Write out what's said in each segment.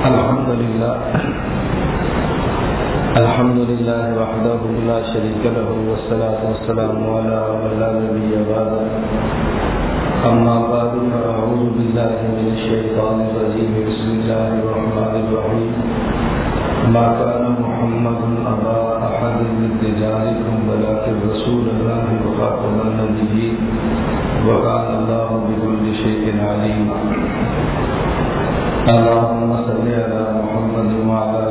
الحمد لله. الحمد لله وحده لا شريك له، والصلاة والسلام على من نبي بعده. أما بعد، فأعوذ بالله من الشيطان الرجيم. بسم الله الرحمن الرحيم. ما كان محمد أبا أحد من رجالكم، ولكن رسول الله وخاتم النبيين. وكان الله بكل شيء عليم. اللهم صل على محمد وعلى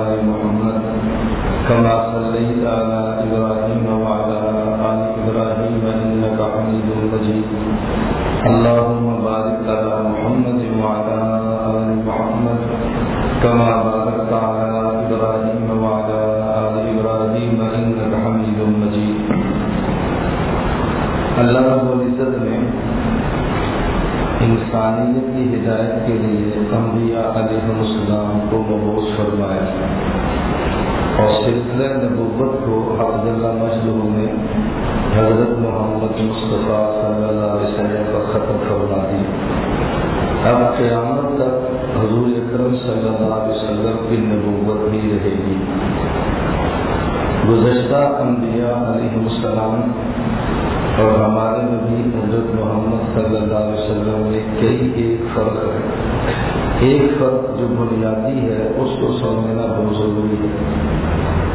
آل محمد كما صليت على إبراهيم وعلى آل إبراهيم إنك حميد مجيد. اللهم بارك على محمد وعلى آل محمد كما باركت على إبراهيم وعلى آل إبراهيم إنك حميد مجيد. اللہ رب العزت نے انسانیت کی ہدایت کے لیے انبیاء علیہ السلام کو مبوس فرمایا۔ اور سلسلہ نبوت کو حفظ اللہ مجدور نے حضرت محمد مصطفیٰ صلی اللہ علیہ وسلم پر ختم فرما دی۔ اب قیامت تک حضور اکرم صلی اللہ علیہ وسلم کی نبوت بھی رہے گی۔ گزشتہ انبیاء علیہ السلام اور ہمارے نبی حضرت محمد صلی اللہ علیہ وسلم میں کئی ایک فرق ہے۔ ایک فرق جو بنیادی ہے، اس کو سمجھنا بہت ضروری ہے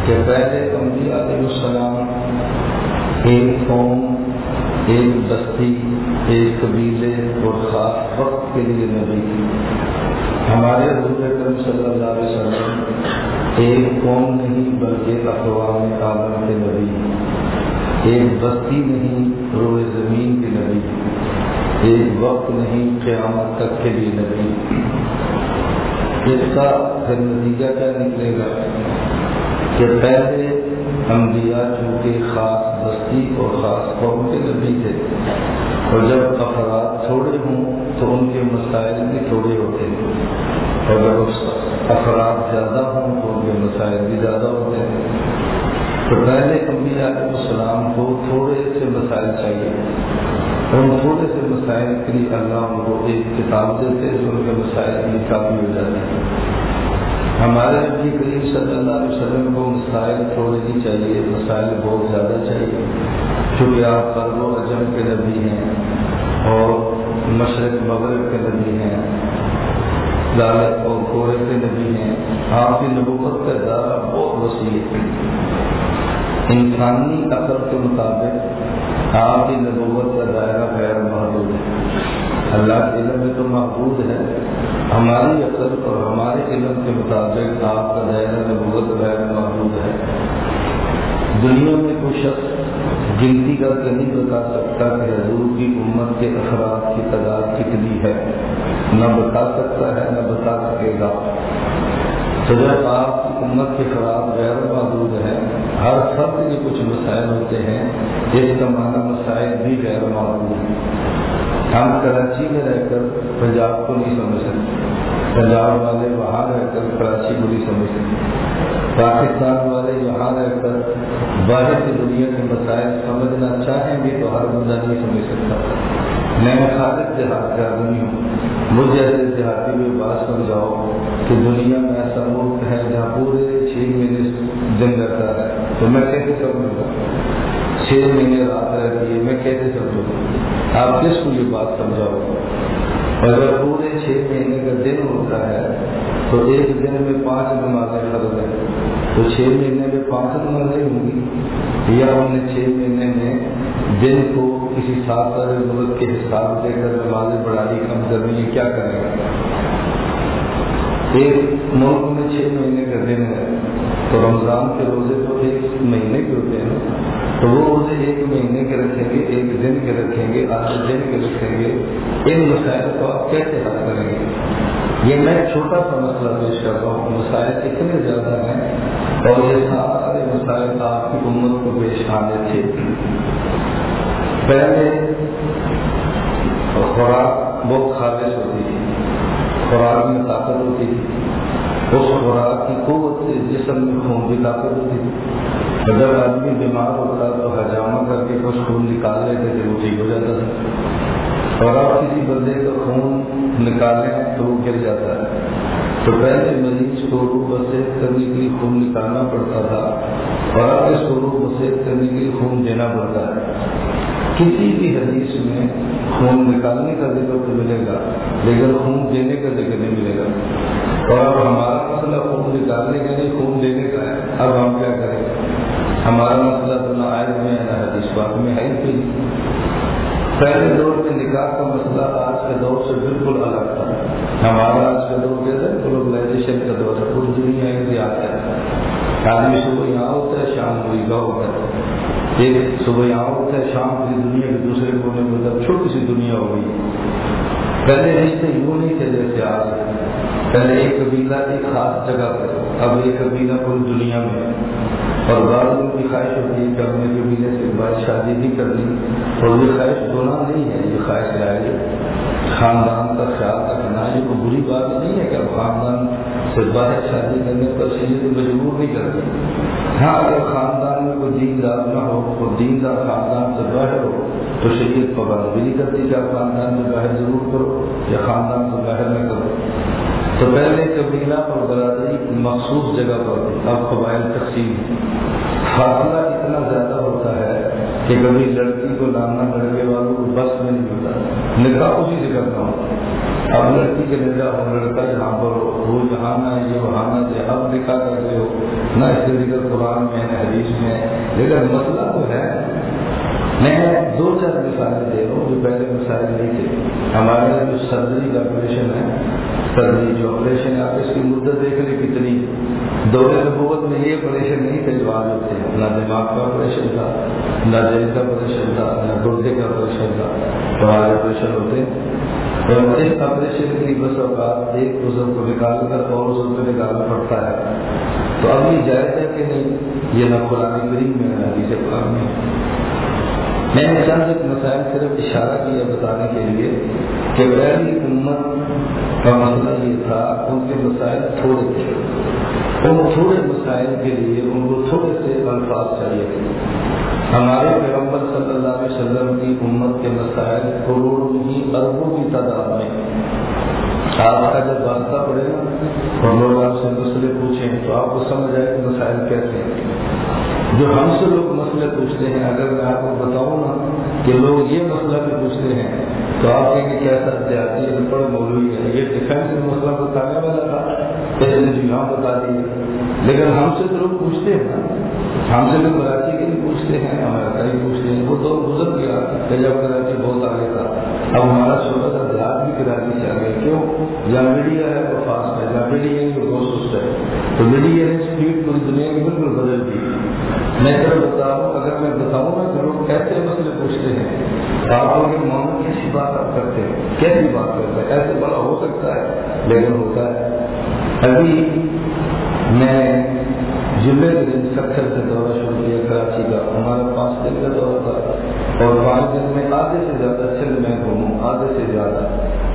کہ پہلے انبیاء علیہ السلام ایک قوم، ایک بستی، ایک قبیلے اور خاص وقت کے لیے نبی ہمارے حضور اکرم صلی اللہ علیہ وسلم ایک قوم نہیں، بلکہ اقوام عالم کے نبی۔ ایک بستی نہیں روئے ایک وقت نہیں، قیامت تک کے لیے نبی۔ اس کا پھر نتیجہ کیا نکلے گا؟ کہ پہلے انبیاء چونکہ خاص بستی اور خاص قوم کے نبی تھے، اور جب افراد تھوڑے ہوں تو ان کے مسائل بھی تھوڑے ہوتے ہیں۔ اور جب افراد زیادہ ہوں تو ان کے مسائل بھی زیادہ ہوتے ہیں۔ تو پہلے انبیاء علیہ السلام کو تھوڑے سے مسائل چاہیے۔ ان تھوڑے سے مسائل کے لیے اللہ ان کو ایک کتاب دیتے تو ان کے مسائل کی کافی ہو جاتے ہیں۔ ہمارے نبی کریم صلی اللہ علیہ وسلم کو مسائل تھوڑے نہیں چاہیے، مسائل بہت زیادہ چاہیے۔ کیونکہ آپ فرد و اجم کے نبی ہیں اور مشرق، مغرب کے نبی ہیں دالت اور کوڑے کے نبی ہیں۔ آپ کی نبوت کا دائرہ بہت وسیع ہے۔ انسانی عقل کے مطابق آپ کی نبوت کا دائرہ غیر محدود ہے۔ اللہ کے علم میں تو محدود ہے۔ ہماری عقل اور ہمارے علم کے مطابق آپ کا دائرہ نبوت غیر محدود ہے۔ دنیا میں کوئی شخص گنتی کر کے نہیں بتا سکتا کہ حضور کی امت کے افراد کی تعداد کتنی ہے۔ نہ بتا سکتا ہے، نہ بتا سکے گا۔ تو جب آپ کی امت کے خراب غیر محدود ہے ہر فرد کے کچھ مسائل ہوتے ہیں اس کا معنی مسائل بھی غیر محدود ہیں۔ ہم کراچی میں رہ کر پنجاب کو نہیں سمجھ سکتے۔ پنجاب والے وہاں رہ کر کراچی کو نہیں سمجھ سکتے۔ پاکستان والے یہاں رہ کر باہر کی دنیا کے مسائل سمجھنا چاہیں گے تو ہر بندہ نہیں سمجھ سکتا۔ میں خالد دیہات کا آدمی ہوں۔ مجھے ایسے دیہاتی میں بات سمجھاؤ کہ دنیا میں ایسا ملک ہے جہاں پورے چھ مہینے دن رہتا ہے۔ تو میں کیسے سمجھوں گا چھ مہینے رات رہتی ہے، میں کیسے سمجھوں گا آپ کس کو یہ بات سمجھاؤ؟ اگر پورے چھ مہینے کا دن ہوتا ہے، تو ایک دن میں پانچ نمازیں فرض ہیں۔ تو چھ مہینے میں پانچ نمازیں ہوں گی؟ یا ہم نے چھ مہینے میں دن کو کسی سات والے ملک کے حساب دے کر نمازیں بڑھانی کم کرنی یہ کیا کریں؟ گے ایک ملک میں چھ مہینے کا دن ہے۔ تو رمضان کے روزے تو ایک مہینے کے ہوتے ہیں تو وہ روزے ایک مہینے کے رکھیں گے، ایک دن کے رکھیں گے، آدھے دن کے رکھیں گے۔ ان مسائل کو آپ کیسے حل کریں گے؟ یہ میں چھوٹا سا مسئلہ پیش کر رہا ہوں۔ مسائل اتنے زیادہ ہیں اور یہ سارے مسائل آپ کی امت کو پیش آنے تھے۔ پہلے خوراک بہت خالص ہوتی تھی۔ خوراک میں طاقت ہوتی تھی۔ اس خوراک کی قوت سے جسم میں خون بھی طاقت ہوتی تھی۔ جب آدمی بیمار ہوتا تو ہجامہ کر کے کچھ خون نکال لیتے تھے وہ ٹھیک ہو جاتا تھا۔ اور آپ کسی بندے کا خون نکالیں تو وہ گر جاتا ہے۔ تو پہلے مریض کو روح بسیت کرنے کے لیے خون نکالنا پڑتا تھا اور اب اس کو روح بسیت کرنے کے لیے خون دینا پڑتا ہے۔ کسی بھی حدیث میں خون نکالنے کا ذکر تو ملے گا، لیکن خون دینے کا ذکر نہیں ملے گا۔ اور اب ہمارا مسئلہ خون نکالنے کا نہیں خون دینے کا ہے۔ اب ہم کیا کریں؟ ہمارا مسئلہ تو نہ آئے میں ہے نہ حدیث بات میں ہے ہی پہلے دور میں نکاح کا مسئلہ آج کے دور سے بالکل الگ تھا۔ ہمارا آج کا دور کہتے گلوبلائزیشن کا دور ہے، پوری دنیا ایک آتا ہے۔ آدمی صبح یہاں ہوتا ہے، شام کو گاؤں ہوتا ہے۔ ایک صبح یہاں ہوتا ہے، شام پوری دنیا کے دوسرے کونے میں ہوتا ہے، چھوٹی سی دنیا ہو گئی۔ پہلے رشتے یوں نہیں تھے جیسے آج۔ پہلے ایک قبیلہ ایک خاص جگہ پہ اب ایک قبیلہ پوری دنیا میں۔ اور بعض کی خواہش ہوتی ہے کہ اپنے قبیلے سے بعد شادی بھی کر لی۔ اور یہ خواہش گناہ نہیں ہے، یہ خواہش لائے خاندان کا، خیال رکھنا یہ کوئی بری بات نہیں ہے کہ خاندان سے باہر شادی کرنے پر شہید مجبور نہیں کرتی ہاں اگر خاندان میں کوئی دین دار نہ ہو، کوئی دین دار خاندان سے باہر ہو تو شریعت پابند بھی نہیں کرتی کہ آپ خاندان میں باہر ضرور کرو یا خاندان سے باہر نہ کرو۔ تو پہلے قبیلہ اور برادری مخصوص جگہ پر اب قبائل تقسیم فاصلہ اتنا زیادہ ہوتا ہے کہ کبھی لڑکی کو لانا لڑکے والوں کو بس میں نہیں ہوتا نکاح اسی سے کرتا ہوں اب لڑکی کے نکاح ہو لڑکا جہاں پر ہو وہ جہاں نہ یہ وہاں نہ اب نکاح کرتے ہو۔ نہ اس کے ذکر قرآن میں حدیث میں۔ لیکن مسئلہ تو ہے، میں دو چار مثالیں دے رہا ہوں جو پہلے مثالیں نہیں تھے ہمارے یہاں جو سرجری کا آپریشن ہے سردی جو آپریشن ہے، آپ اس کی مدت دیکھ لیں کتنی۔ دور نبوت میں یہ آپریشن نہیں تھے جو آج ہوتے ہیں۔ نہ دماغ کا آپریشن تھا، نہ دل کا آپریشن تھا، نہ گردے کا آپریشن تھا۔ تو آج آپریشن ہوتے اور اس آپریشن کی بس اوقات ایک بزرگ کو نکال کر اور بزرگ کو نکالنا پڑتا ہے۔ تو اب یہ جائز ہے کہ نہیں؟ یہ نہ قرآن کریم میں نہ حدیث قرآن میں میں نے چند ایک مسائل صرف اشارہ کیا بتانے کے لیے کہ پہلی امت کا مسئلہ یہ تھا، ان کے مسائل تھوڑے تھے۔ ان تھوڑے مسائل کے لیے ان کو تھوڑے سے الفاظ چاہیے۔ تھے ہمارے پیغام پیغمبر صلی اللہ علیہ وسلم کی امت کے مسائل کروڑوں ہی اربوں کی تعداد میں۔ آپ کا جب واسطہ پڑے گا اور لوگ آپ سے مسئلے پوچھیں تو آپ کو سمجھ آئے کہ مسائل کیسے ہیں۔ جو ہم سے لوگ مسئلے پوچھتے ہیں، اگر میں آپ کو بتاؤں نا کہ لوگ یہ مسئلہ بھی پوچھتے ہیں، تو آپ کہیں گے کیسا دیہاتی ان پڑھ مولوی ہے یہ ڈیفینس مسئلہ بتانے والا تھا، پہلے جی ہاں بتا دیے۔ لیکن ہم سے تو لوگ پوچھتے ہیں نا۔ ہم سے لوگ کراچی پوچھتے ہیں، ہمارا کہیں پوچھتے ہیں، وہ دور گزر گیا کہ جب کراچی بہت آگے تھا۔ اب ہمارا چھوٹا سا دیہات بھی کراچی سے آگے کیوں؟ جہاں میڈیا ہے، وہ فاسٹ ہے۔ جہاں میڈیا یعنی ہے وہ سست ہے۔ تو میڈیا نے اسپیڈ پوری دنیا کی بالکل بدل دی۔ میں ذرا بتاؤں اگر میں بتاؤں نا کہ لوگ کیسے مسئلے پوچھتے ہیں۔ آپ لوگ محمد کیسی بات آپ کرتے ہیں۔ کیسی بات کرتے ہیں؟ ایسے بڑا ہو سکتا ہے، لیکن ہوتا ہے۔ ابھی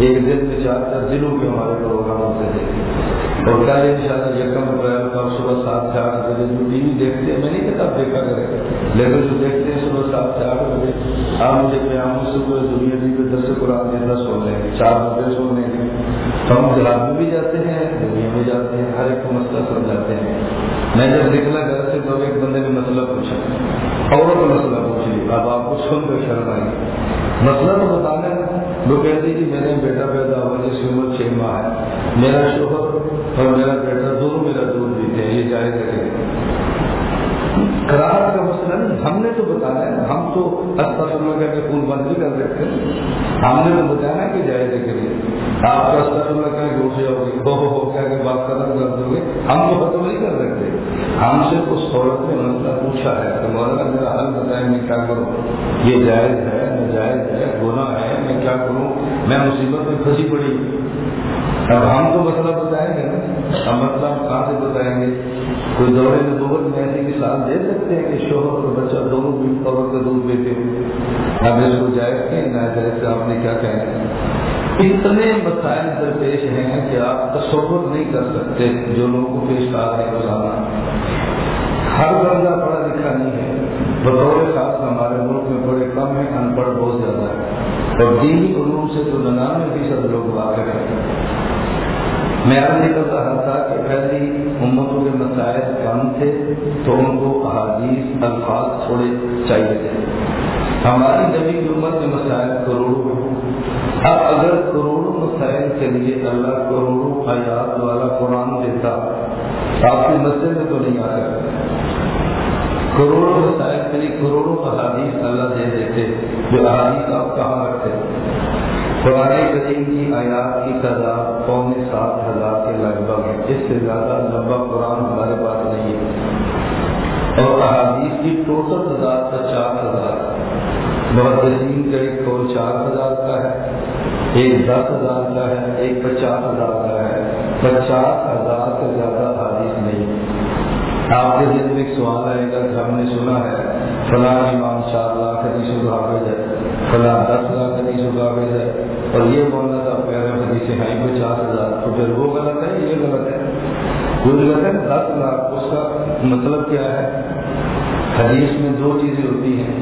ایک دن میں چار چار ضلعوں کے ہمارے پروگرام ہوتے تھے اور کل ان شاء اللہ یکم اپریل کا صبح سات سے آٹھ بجے جو ٹی وی دیکھتے ہیں، میں نہیں کہتا دیکھا کرے لیکن جو دیکھتے ہیں صبح سات سے آٹھ بجے، آپ مجھے قیام صبح دنیا جی پہ دس قرآن زندہ سو لیں۔ گے چار بجے سو لیں۔ گے ہم دیہات میں بھی جاتے ہیں، دنیا میں جاتے ہیں، ہر ایک کو مسئلہ سمجھاتے ہیں۔ میں جب نکلا گھر سے، تو ایک بندے نے مسئلہ پوچھا۔ اور مسئلہ پوچھ لیا۔ اب آپ کو سن کر شرم آئی۔ مسئلہ تو بتانا وہ کہتی میں بیٹا پیدا ہوا، جس کی عمر چھ ماہ ہے۔ میرا شوہر اور میرا بیٹا دونوں میرا دودھ پیتے ہیں، یہ جائز ہے کراہٹ کا مسئلہ نہیں، ہم نے تو بتایا ہے، ہم تو استفل کر کے خون بند نہیں کر سکتے ہم نے تو بتایا کہ جائز کے لیے آپ کا استفل کر کے اٹھ جاؤ گے، ہو ہو کہہ کے بات ختم کر دو گے۔ ہم تو ختم نہیں کر سکتے۔ ہم سے اس عورت نے مسئلہ پوچھا ہے کہ مولانا میرا حل بتائیں میں کیا کروں یہ جائز ہے، ناجائز ہے، گناہ ہے۔ میں کیا کروں؟ میں مصیبت میں پھنسی پڑی۔ اب ہم تو مسئلہ بتائیں گے نا۔ ہم مسئلہ کہاں سے بتائیں گے؟ کوئی دورے میں دور میں ایسی مثال دے سکتے ہیں کہ شوہر اور بچہ دونوں بھی عورت کا دودھ دیتے ہیں۔ اب اس کو جائز کے نہ جائز سے آپ نے کیا کہیں اتنے مسائل درپیش ہیں کہ آپ تصور نہیں کر سکتے جو لوگوں کو پیش آ رہے روزانہ ہر بندہ پڑھا لکھا نہیں ہے۔ بطور خاص ہمارے ملک میں بڑے کم ہیں، ان پڑھ بہت زیادہ ہے۔ اور دینی علوم سے تو ننانوے فیصد لوگ واقع ہیں۔ میں آج کر رہا تھا کہ پہلی امتوں کے مسائل کم تھے تو ان کو احادیث، الفاظ تھوڑے چاہیے تھے۔ ہماری نبی کی امت میں مسائل کروڑوں اب اگر کروڑوں مسائل کے لیے اللہ کروڑوں حیات والا قرآن دیتا، آپ کی مسجد میں تو نہیں آ سکتے کروڑوں مسائل کے لیے کروڑوں احادیث اللہ دے دیتے جو احادیث آپ کہاں رکھتے قرآن کریم کی آیات کی تعداد پونے سات ہزار کے لگ بھگ ہے۔ اس سے زیادہ لمبا قرآن ہمارے پاس نہیں ہے۔ اور احادیث کی ٹوٹل تعداد پچاس ہزار محدثین کا ایک قول چار ہزار کا ہے، ایک دس ہزار کا ہے، ایک پچاس ہزار کا ہے۔ پچاس ہزار سے زیادہ آپ کے دن میں ایک سوال آئے گا کہ ہم نے سنا ہے، فلاں امام چار لاکھ حدیث الحافظ ہے، فلاں دس لاکھ حدیث الحافظ ہے، اور یہ مولانا صاحب کہہ رہے ہیں، حدیث ہیں پچاس ہزار۔ تو پھر وہ غلط ہے، یہ غلط ہے۔ وہ غلط ہے؟ دس لاکھ، اس کا مطلب کیا ہے؟ حدیث میں دو چیزیں ہوتی ہیں۔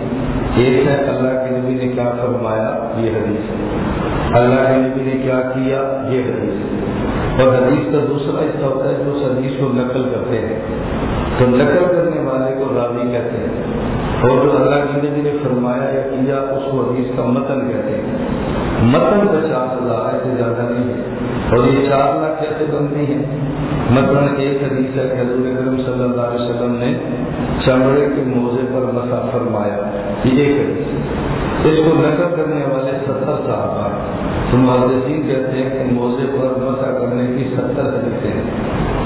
ایک ہے، اللہ کے نبی نے کیا فرمایا؟ یہ حدیث ہے۔ اللہ کے نبی نے کیا کیا؟ یہ حدیث ہے۔ اور حدیث کا دوسرا حصہ ہوتا ہے جو اس حدیث کو نقل کرتے ہیں۔ تو نقل کرنے والے کو راوی کہتے ہیں۔ اور جو اللہ کے نبی نے فرمایا یا کیا، اس کو حدیث کا متن کہتے ہیں۔ متن پچاس ہزار سے زیادہ نہیں ہے اور یہ چار لاکھ کیسے بنتی ہیں؟ متن ایک حدیث ہے کہ حضور کرم صلی اللہ علیہ وسلم نے چمڑے کے موزے پر مسا فرمایا۔ یہ ایک حدیث اس کو نقل کرنے والے ستر صاحب تو محدثین کہتے ہیں کہ موزے پر مسا کرنے کی ستر حدیثیں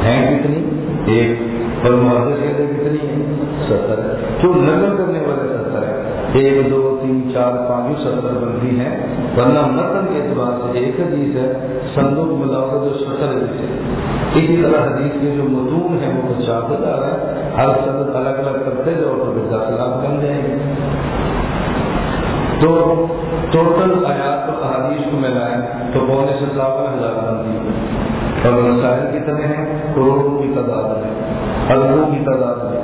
ہیں۔ کتنی؟ ایک۔ اور محدث کہتے کتنی ہیں؟ ستر۔ جو نقل کرنے والے ستر ہیں۔ ایک، دو، تین، چار پانچ ستر بنتی ہیں۔ ورنہ متن کے اعتبار سے ایک حدیث ہے سندوق ملاؤ جو ستر حدیث ہے اسی طرح حدیث کے جو متون ہیں، وہ پچاس ہزار ہے ہر سند الگ الگ کرتے جاؤ تو پھر دس لاکھ بن تو ٹوٹل آیات اور احادیث کو ملائیں تو پونے سے ستاون ہزار بندی اور مسائل کتنے ہیں کروڑوں کی تعداد ہے اربوں کی تعداد ہے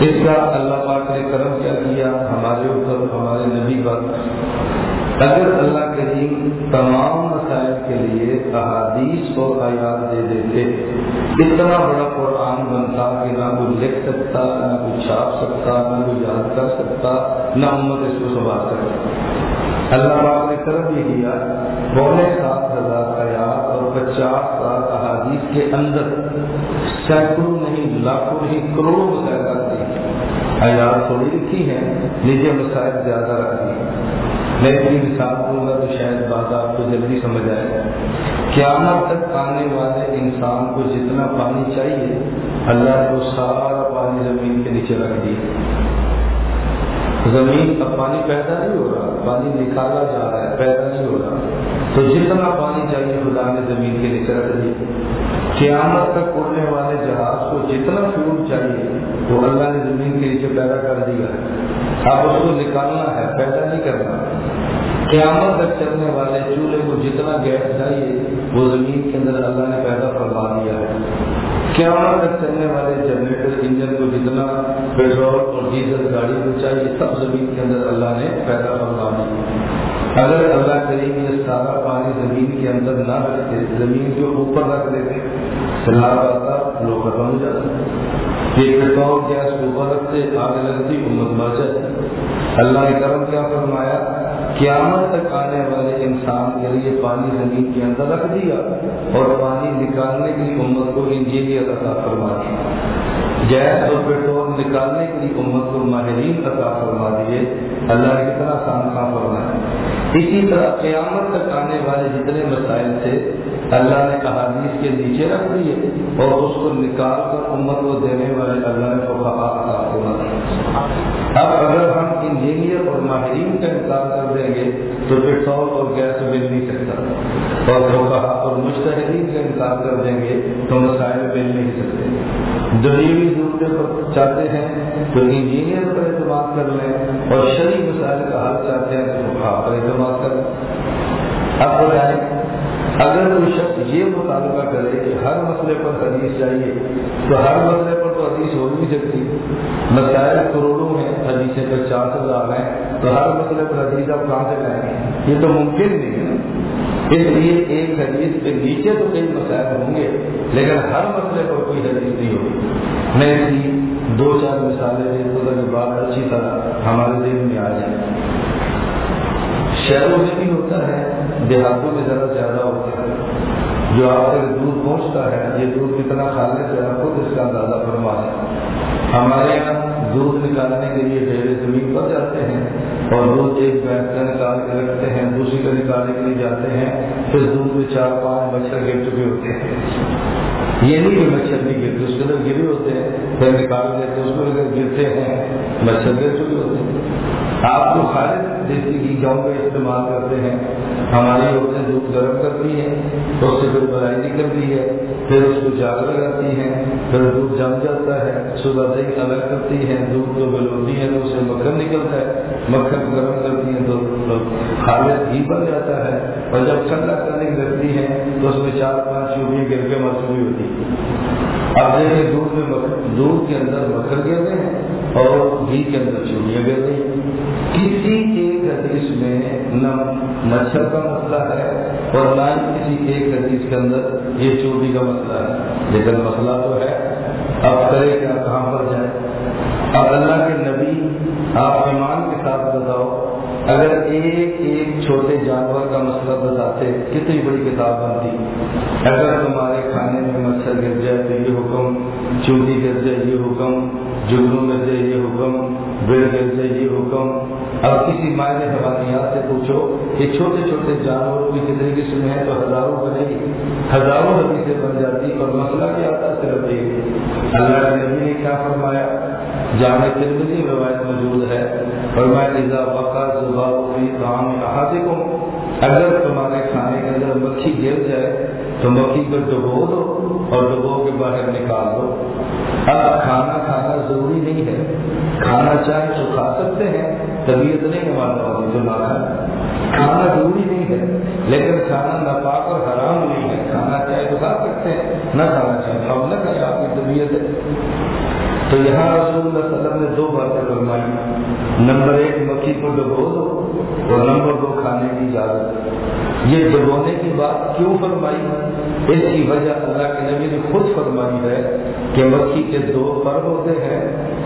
اس کا اللہ پاک نے کرم کیا کیا ہمارے اوپر، ہمارے نبی پر اگر اللہ کریم تمام مسائل کے لیے احادیث اور آیات دے دیتے، اتنا بڑا قرآن بنتا کہ نہ کوئی لکھ سکتا، نہ کوئی چھاپ سکتا، نہ کوئی یاد کر سکتا، نہ امت اس کو سنبھال سکتا۔ اللہ پاک نے کرم یہ کیا پونے سات ہزار آیات اور پچاس سات احادیث کے اندر سینکڑوں نہیں، لاکھوں نہیں، کروڑوں مسائل آتے ہیں۔ آیات تھوڑی لکھی ہیں نجی مسائل زیادہ رکھتی ہیں۔ میں اپنی مثال دوں گا تو شاید بات آپ کو جلدی سمجھ آئے قیامت تک آنے والے انسان کو جتنا پانی چاہیے، اللہ کو سارا پانی زمین کے نیچے رکھ دیا۔ زمین اب پانی پیدا نہیں ہو رہا، پانی نکالا جا رہا ہے، پیدا نہیں ہو رہا۔ تو جتنا پانی چاہیے خدا نے زمین کے نیچے رکھ دیا۔ قیامت تک اڑنے والے جہاز کو جتنا فیول چاہیے، وہ اللہ نے زمین کے نیچے پیدا کر دیا۔ اب اس کو نکالنا ہے، پیدا نہیں کرنا۔ قیامت تک چلنے والے چولہے کو جتنا گیس چاہیے، وہ زمین کے اندر اللہ نے پیدا کروا دیا ہے۔ قیامت تک چلنے والے جنریٹر، انجن کو جتنا پیٹرول اور ڈیزل گاڑی کو چاہیے، سب زمین کے اندر اللہ نے پیدا کروا دیا اگر اللہ کریم یہ سارا پانی زمین کے اندر نہ رکھتے، زمین کے اوپر رکھ دیتے سلاب آتا لوگ ختم ہو جاتا یہ پیٹرول گیس اوپر رکھتے آگ لگتی امت مر اللہ نے کرم کیا فرمایا؟ قیامت تک آنے والے انسان کے لیے پانی زمین کے اندر رکھ دیا اور پانی نکالنے کے لیے امت کو انجینئر عطا فرما دیا گیس اور پیٹرول نکالنے کے لیے امت کو ماہرین عطا فرما دیے، اللہ نے کتنا آسان کام فرمایا اسی طرح قیامت تک آنے والے جتنے مسائل تھے اللہ نے احادیث کے نیچے رکھ دیے اور اس کو نکال کر امت کو دینے والے اللہ نے اب اگر ہم انجینئر اور ماہرین کا انکار کر دیں گے تو پیٹرول اور گیس مل نہیں سکتا۔ اور کہا اور مشتحدین کا انکار کر دیں گے تو مسائل مل نہیں سکتے۔ دلیوی ضرورتیں پر چاہتے ہیں تو انجینئر پر اعتماد کر لیں اور شریف مسائل کا حل چاہتے ہیں تو خواہ پر اعتماد کر لیں۔ اب بتائیں اگر کوئی شخص یہ مطالبہ کرے کہ ہر مسئلے پر حدیث چاہیے، تو ہر مسئلے پر تو حدیث ہو نہیں سکتی۔ مسائل کروڑوں میں حدیثیں پچاس ہزار ہیں، تو ہر مسئلے پر حدیث آپ کہاں سے لائیں گے؟ یہ تو ممکن نہیں ہے۔ اس لیے ایک حدیث کے نیچے تو کئی مسائل ہوں گے، لیکن ہر مسئلے پر کوئی حدیث نہیں ہوگی۔ میں اس کی دو چار مثالیں دے کہ بات اچھی طرح ہمارے دل میں آ جائے۔ شہروں میں بھی ہوتا ہے دیہاتوں میں ذرا زیادہ ہوتا ہے جو آپ تک دودھ پہنچتا ہے، یہ دودھ کتنا کھانے سے آپ خود اس کا اندازہ فرما ہے ہمارے یہاں دودھ نکالنے کے لیے ڈیرے زمین پر جاتے ہیں اور دودھ ایک بینک کا نکال کے رکھتے ہیں، دوسری کا نکالنے کے لیے جاتے ہیں۔ پھر دودھ میں چار، پانچ مچھر گر چکے ہوتے ہیں۔ یہ نہیں کہ مچھر نہیں گرتے، اس کے اندر گرے ہوتے ہیں۔ پھر نکال دیتے اس میں اگر گرتے ہیں، مچھر گر چکے ہوتے ہیں۔ آپ کو خالص دیسی کی گاؤں کا استعمال کرتے ہیں، ہماری عورتیں دودھ گرم کرتی ہیں، تو اس سے پھر بلائی نکلتی ہے، پھر اس کو جاگ لگاتی ہیں، پھر دودھ جم جاتا ہے، صبح دہی الگ کرتی ہیں، دودھ کو بلوتی ہیں تو اس سے مکھن نکلتا ہے، مکھن گرم کرتی ہیں تو خالص گھی بن جاتا ہے، اور جب ٹھنڈا کرنے لگتی ہیں تو اس میں چار پانچ چوبیاں گر کے مرچوبی ہوتی ہیں۔ اب دیکھیں، دودھ میں دودھ کے اندر مکھن گر رہے ہیں اور گھی کے اندر چوبیاں گر رہی ہیں۔ کسی ایک حدیث میں نہ مچھر کا مسئلہ ہے اور نہ ہی کسی ایک حدیث کے اندر یہ چوری کا مسئلہ ہے۔ لیکن مسئلہ تو ہے اب کرے کیا کہاں پر جائے اب اللہ کے نبی، آپ ایمان کے ساتھ بتاؤ، اگر ایک ایک چھوٹے جانور کا مسئلہ بتاتے، کتنی بڑی کتاب بنتی؟ اگر تمہارے کھانے میں مچھر گر جائے تو یہ حکم، چوری گر جائے یہ حکم جگنو گر جائے یہ حکم بڑ گر جائے یہ حکم۔ اب کسی مائنے حوانیات سے پوچھو کہ چھوٹے چھوٹے جانوروں کی کتنی قسم ہے تو ہزاروں بنے گی۔ ہزاروں حدیثیں بن جاتی اور مسئلہ کیا آتا صرف یہ اللہ کے نبی نے کیا فرمایا؟ جامع ترمزی روایت موجود ہے۔ فرمایا، اذا وقع زباب فی طعام احدکم اگر تمہارے کھانے کے اندر مکھی گر جائے تو مکھی کو ڈبو دو اور ڈبو کے باہر نکال دو۔ اب کھانا کھانا ضروری نہیں ہے۔ کھانا چاہے تو کھا سکتے ہیں، طبیعت نہیں ہے جو نہ کھائے کھانا ضروری نہیں ہے، لیکن کھانا ناپاک اور حرام نہیں ہے۔ کھانا چاہے تو کھا سکتے ہیں، نہ کھانا چاہے اب نہ کھائے آپ کی طبیعت ہے۔ تو یہاں رسول اللہ علیہ وسلم نے دو باتیں فرمائی۔ نمبر ایک مکھی کو ڈبو دو۔ اور نمبر دو کھانے کی اجازت یہ ڈبونے کی بات کیوں فرمائی؟ اس کی وجہ اللہ کے نبی نے خود فرمائی ہے کہ مکھی کے دو پر ہوتے ہیں،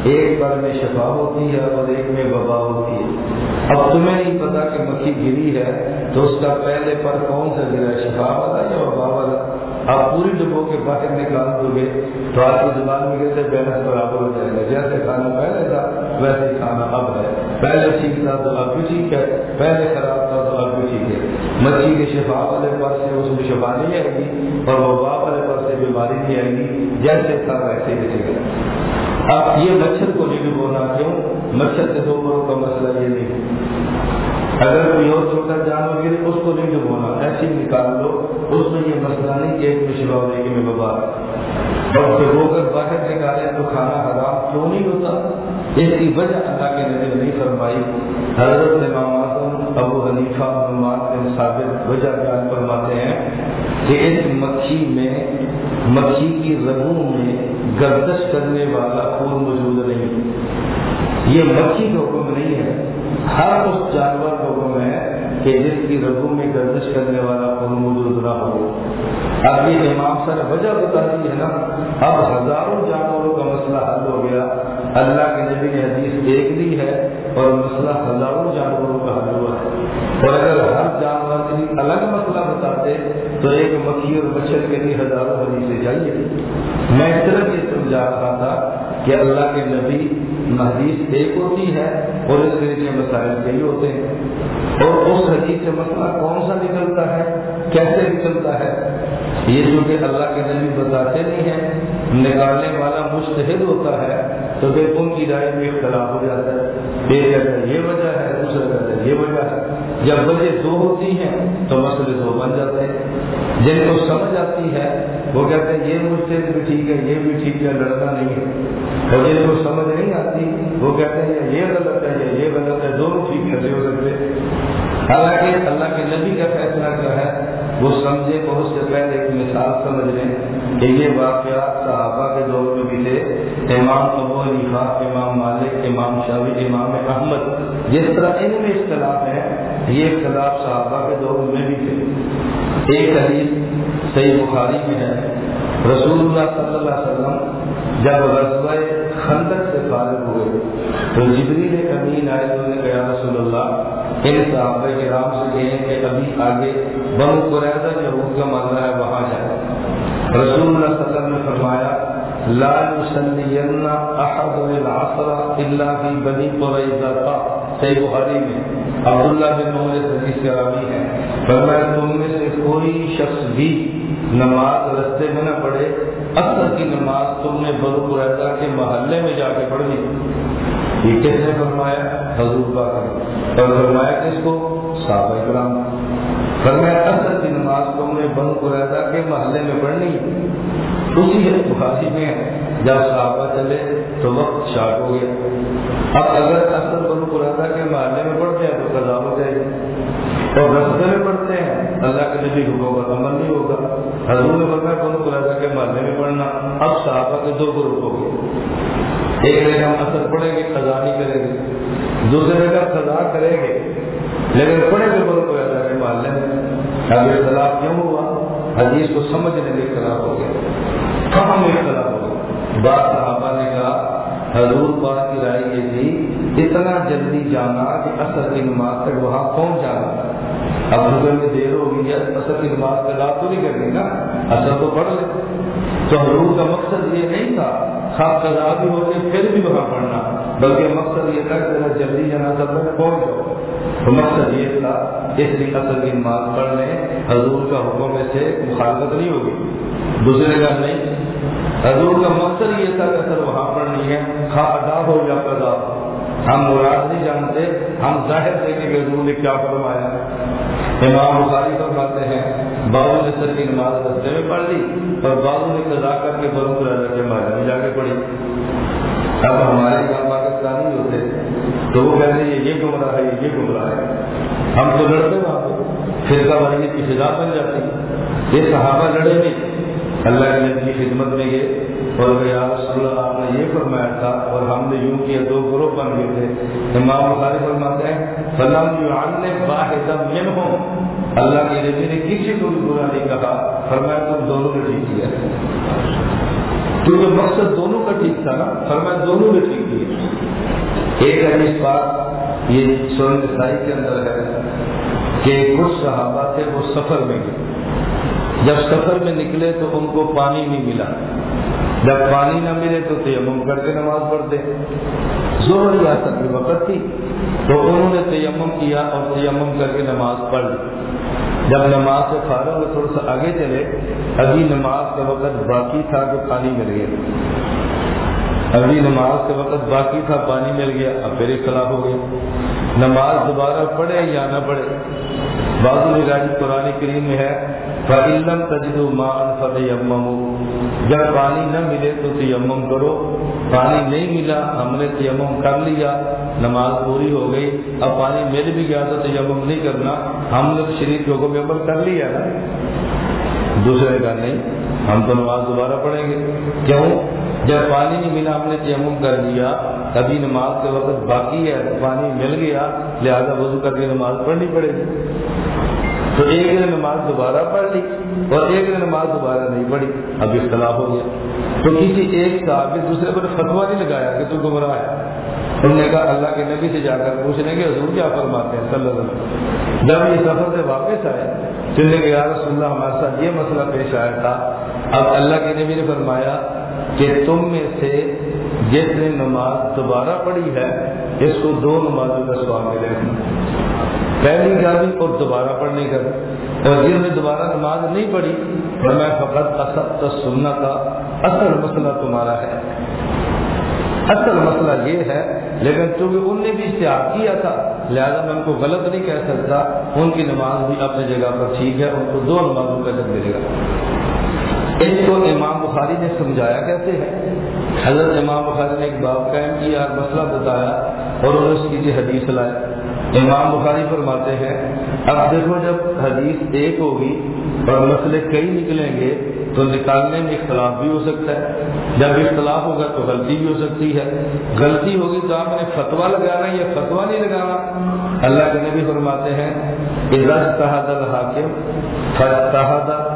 ایک پر میں شفا ہوتی ہے اور ایک میں وبا ہوتی ہے۔ اب تمہیں نہیں پتا کہ مکھی گری ہے تو اس کا پہلے پر کون سا گرا ہے، شفا والا یا وبا والا؟ آپ پوری ڈبوں کے باہر نکال دو گے تو آپ کی زبان میں کہتے بیلنس برابر ہو جائے گا۔ جیسے کھانا پہلے تھا، ویسے کھانا اب ہے۔ پہلے ٹھیک تھا، تو اب بھی ٹھیک ہے۔ پہلے خراب تھا، تو اب بھی ٹھیک ہے۔ مچھی کے شفا والے پر سے اس میں شفا نہیں آئے گی اور وبا والے پر سے بیماری نہیں آئے گی۔ جیسے تھا، ویسے ہی رہے گا۔ اب یہ مچھر کو نہیں ڈبونا کیوں؟ مچھر سے دو بڑوں کا مسئلہ یہ نہیں۔ اگر کوئی اور چھوٹا جانور گرے، اس کو نہیں ڈبونا ایسے نکال لو اس میں یہ مسئلہ نہیں کہ ایک میں شفا ہونے کی میں ببا اور پھر ہو کر باہر نکالے تو کھانا حرام کیوں نہیں ہوتا؟ اس کی وجہ اللہ کے نظر نہیں فرمائی۔ حضرت امام اعظم، ابو حنیفہ نعمان بن ثابت وجہ بیان فرماتے ہیں کہ اس مکھی میں مکھی کی رگوں میں گردش کرنے والا خون موجود نہیں۔ یہ مکھی کا حکم نہیں ہے۔ ہر اس جانور کو حکم ہے کہ جس کی رگوں میں گردش کرنے والا خون موجود نہ ہو۔ اب یہ امام سر وجہ بتاتی ہے نا۔ اب ہزاروں جانوروں کا مسئلہ حل ہو گیا۔ اللہ کے نبی نے حدیث ایک دی ہے اور مسئلہ ہزاروں جانوروں کا حل ہوا ہے۔ اور اگر ہر جانور کے لیے الگ مسئلہ بتاتے تو ایک مکھی اور مچھر کے لیے ہزاروں حدیثیں چاہیے میں صرف یہ سمجھا رہا تھا کہ اللہ کے نبی حدیث ایک ہوتی ہے اور اس کے نیچے مسائل کئی ہوتے ہیں۔ اور اس حدیث سے مسئلہ کون سا نکلتا ہے؟ کیسے نکلتا ہے؟ یہ جو کہ اللہ کے نبی بتاتے نہیں ہیں، نکالنے والا مستحد ہوتا ہے۔ تو پھر ان کی رائے میں اختلاف ہو جاتا ہے۔ ایک جگہ یہ وجہ ہے دوسرے جگہ یہ وجہ ہے۔ جب وجہ دو ہوتی ہیں تو مسئلے دو بن جاتے ہیں۔ جن کو سمجھ آتی ہے، وہ کہتے ہیں، یہ مجھ سے بھی ٹھیک ہے، یہ بھی ٹھیک ہے لڑنا نہیں ہے۔ اور جن کو سمجھ نہیں آتی، وہ کہتے ہیں، یہ غلط ہے یا یہ غلط ہے، دونوں ٹھیک نہیں ہو سکتے حالانکہ اللہ کے نبی کا فیصلہ کیا ہے، وہ سمجھے بہت سے پہلے ایک مثال سمجھ لیں کہ یہ واقعات صحابہ کے دور میں بھی تھے۔ امام ابو حنیفہ، امام مالک، امام شاوی امام احمد، جس طرح ان میں اختلاف ہے، یہ اختلاف صحابہ کے دور میں بھی تھے ایک حدیث صحیح بخاری میں ہے۔ رسول اللہ صلی اللہ علیہ وسلم جب غزوہ خندق سے فارغ ہوئے، تو جبریل امین آئے تو نے کہا رسول اللہ، ان صحابہ کے رام سے کہیں کہ ابھی آگے بنو قریضہ یہود کا مرضہ ہے، وہاں جائے۔ رسول اللہ صلی اللہ علیہ وسلم نے فرمایا لا يصلين احد العصر الا في بني قريظه صحیح بخاری میں عبداللہ بن عمر حدیث کا راوی ہے، فرمایا، تم میں سے کوئی شخص بھی نماز رستے میں نہ پڑھے اصل کی نماز تم نے بنو قریظہ کے محلے میں جا کے پڑھی یہ کس نے فرمایا؟ حضور پاک اور فرمایا، کس کو؟ صحابہ کرام۔ فرمایا اصل کی نماز تم نے بنو قریظہ کے محلے میں پڑھنی اسی بخاری میں جب صحابہ چلے تو وقت شارٹ ہو گیا۔ اب اگر اصل بنو قریظہ کے محلے میں پڑھتے ہیں تو قضا ہو جائے گی۔ اور رستے میں پڑھتے ہیں، اللہ کے نبی حکم کا عمل نہیں ہوگا۔ حضور نے فرمایا بنو قریظہ کے محلے میں پڑھنا۔ اب صحابہ کے دو گروپ ہو گئے۔ ایک جگہ ہم اثر پڑھیں گے، قضا نہیں کریں گے۔ دوسرے جگہ قضا کریں گے۔ لیکن پڑھیں گے بنو قریظہ کے محلے میں۔ اب اختلاف کیوں ہوا؟ حدیث کو سمجھنے میں اختلاف ہو گیا۔ کہاں میں اختلاف ہو گیا۔ بعض صحابہ نے کہا، حضور پاک کی رائے یہ تھی، اتنا جلدی جانا کہ اثر کی نماز تک وہاں پہنچ جانا۔ اب صبح میں دیر ہوگی اثر کی نماز کا رات تو نہیں کرنی نا، اثر تو پڑھ لے تو حضور کا مقصد یہ نہیں تھا خواب قضا بھی ہو کے پھر بھی وہاں پڑھنا۔ بلکہ مقصد یہ تھا کہ جلدی جانا سب تک پہنچ جاؤ۔ تو مقصد یہ تھا اس لیے اثر کی نماز پڑھ لیں حضور کا حکم میں سے مخالفت نہیں ہوگی۔ دوسرے کا نہیں، حضور کا مقصد یہ تھا کہ اثر وہاں پڑھنی ہے، خواہ ادا ہو یا قضا۔ ہم مراد نہیں جانتے، ہم ظاہر دیکھیں کہ حضور نے کیا فرمایا۔ امام بخاری فرماتے ہیں بابو نے سر کی نماز رستے میں پڑھ لی اور بابو نے قضا کر کے برف راجا کے ماجا جا کے پڑھی۔ اب ہمارے یہاں تو وہ کہتے ہیں یہ گمراہ ہے، یہ گمراہ ہے۔ ہم تو لڑتے وہاں پہ۔ فرقہ والی کی فضا بن جاتی یہ صحابہ لڑے نہیں۔ اللہ کے نبی کی خدمت میں گئے اور یا رسول اللہ، آپ نے یہ فرمایا تھا اور ہم نے یوں کیا، دو گروہ بن گئے تھے۔ امام بخاری فرماتے ہیں، فلم یعن واحد منہم اللہ کے نبی نے کسی کو بھی برا نہیں کہا۔ فرمایا، تم دونوں نے ٹھیک کیا۔ کیونکہ مقصد دونوں کا ٹھیک تھا نا۔ فرمایا، دونوں نے ٹھیک کیا۔ ایک حدیث بات یہ سورج کے اندر ہے کہ کچھ صحابہ تھے وہ سفر میں گئے۔ جب سفر میں نکلے تو ان کو پانی نہیں ملا۔ جب پانی نہ ملے تو تیمم کر کے نماز پڑھتے۔ زور ریاست کی وقت تھی تو انہوں نے تیمم کیا اور تیمم کر کے نماز پڑھ لی۔ جب نماز سے فارغ ہوئے، تھوڑا سا آگے چلے، ابھی نماز کا وقت باقی تھا کہ پانی مل گیا ابھی نماز کے وقت باقی تھا، پانی مل گیا، اب پھر اختلاف ہو گیا۔ نماز دوبارہ پڑھے یا نہ پڑھے؟ بازو راجی قرآن کریم میں ہے فعلم تجد مان فتح جب پانی نہ ملے تو تیمم کرو۔ پانی نہیں ملا، ہم نے تیمم کر لیا، نماز پوری ہو گئی۔ اب پانی مل بھی گیا تو تیمم نہیں کرنا۔ ہم نے شریف لوگوں میں عمل کر لیا نا۔ دوسرے کا نہیں، ہم تو نماز دوبارہ پڑھیں گے۔ کیوں؟ جب پانی نہیں ملا، ہم نے تیمم کر لیا ابھی نماز کے وقت باقی ہے، پانی مل گیا، لہٰذا وضو کر کے نماز پڑھنی پڑے گی۔ تو ایک دن نماز دوبارہ پڑھ لی اور ایک دن نماز دوبارہ نہیں پڑھی۔ اب اختلاف ہو گیا۔ تو کسی ایک صاحب نے دوسرے پر فتوا نہیں لگایا کہ تو گمراہ ہے۔ انہوں نے کہا، اللہ کے نبی سے جا کر پوچھنے کے حضور کیا فرماتے ہیں؟ صلی اللہ علیہ وسلم۔ جب یہ سفر سے واپس آئے، تو نے کہا رسول اللہ، ہمارے ساتھ یہ مسئلہ پیش آیا تھا۔ اب اللہ کے نبی نے فرمایا کہ تم میں سے جس نے نماز دوبارہ پڑھی ہے، اس کو دو نمازوں کا سوال ملے گا۔ پہلی کا بھی اور دوبارہ پڑھنے کا۔ بھی اور جن نے دوبارہ نماز نہیں پڑھی اور میں فقط اسد سننا کا اصل مسئلہ تمہارا ہے۔ اصل مسئلہ یہ ہے، لیکن چونکہ ان نے بھی اشتہار کیا تھا، لہذا میں ان کو غلط نہیں کہہ سکتا۔ ان کی نماز بھی اپنی جگہ پر ٹھیک ہے، ان کو دو نمازوں کا جب ملے گا۔ اس کو امام بخاری نے سمجھایا کہتے ہیں حضرت امام بخاری نے ایک باب قائم کیا مسئلہ بتایا اور اس کی حدیث لائے۔ امام بخاری فرماتے ہیں، اب دیکھو جب حدیث ایک ہوگی اور مسئلے کئی نکلیں گے تو نکالنے میں اختلاف بھی ہو سکتا ہے۔ جب اختلاف ہوگا تو غلطی بھی ہو سکتی ہے۔ غلطی ہوگی تو آپ نے فتوا لگانا یا فتوا نہیں لگانا؟ اللہ کے نبی فرماتے ہیں حاکم فاجتہد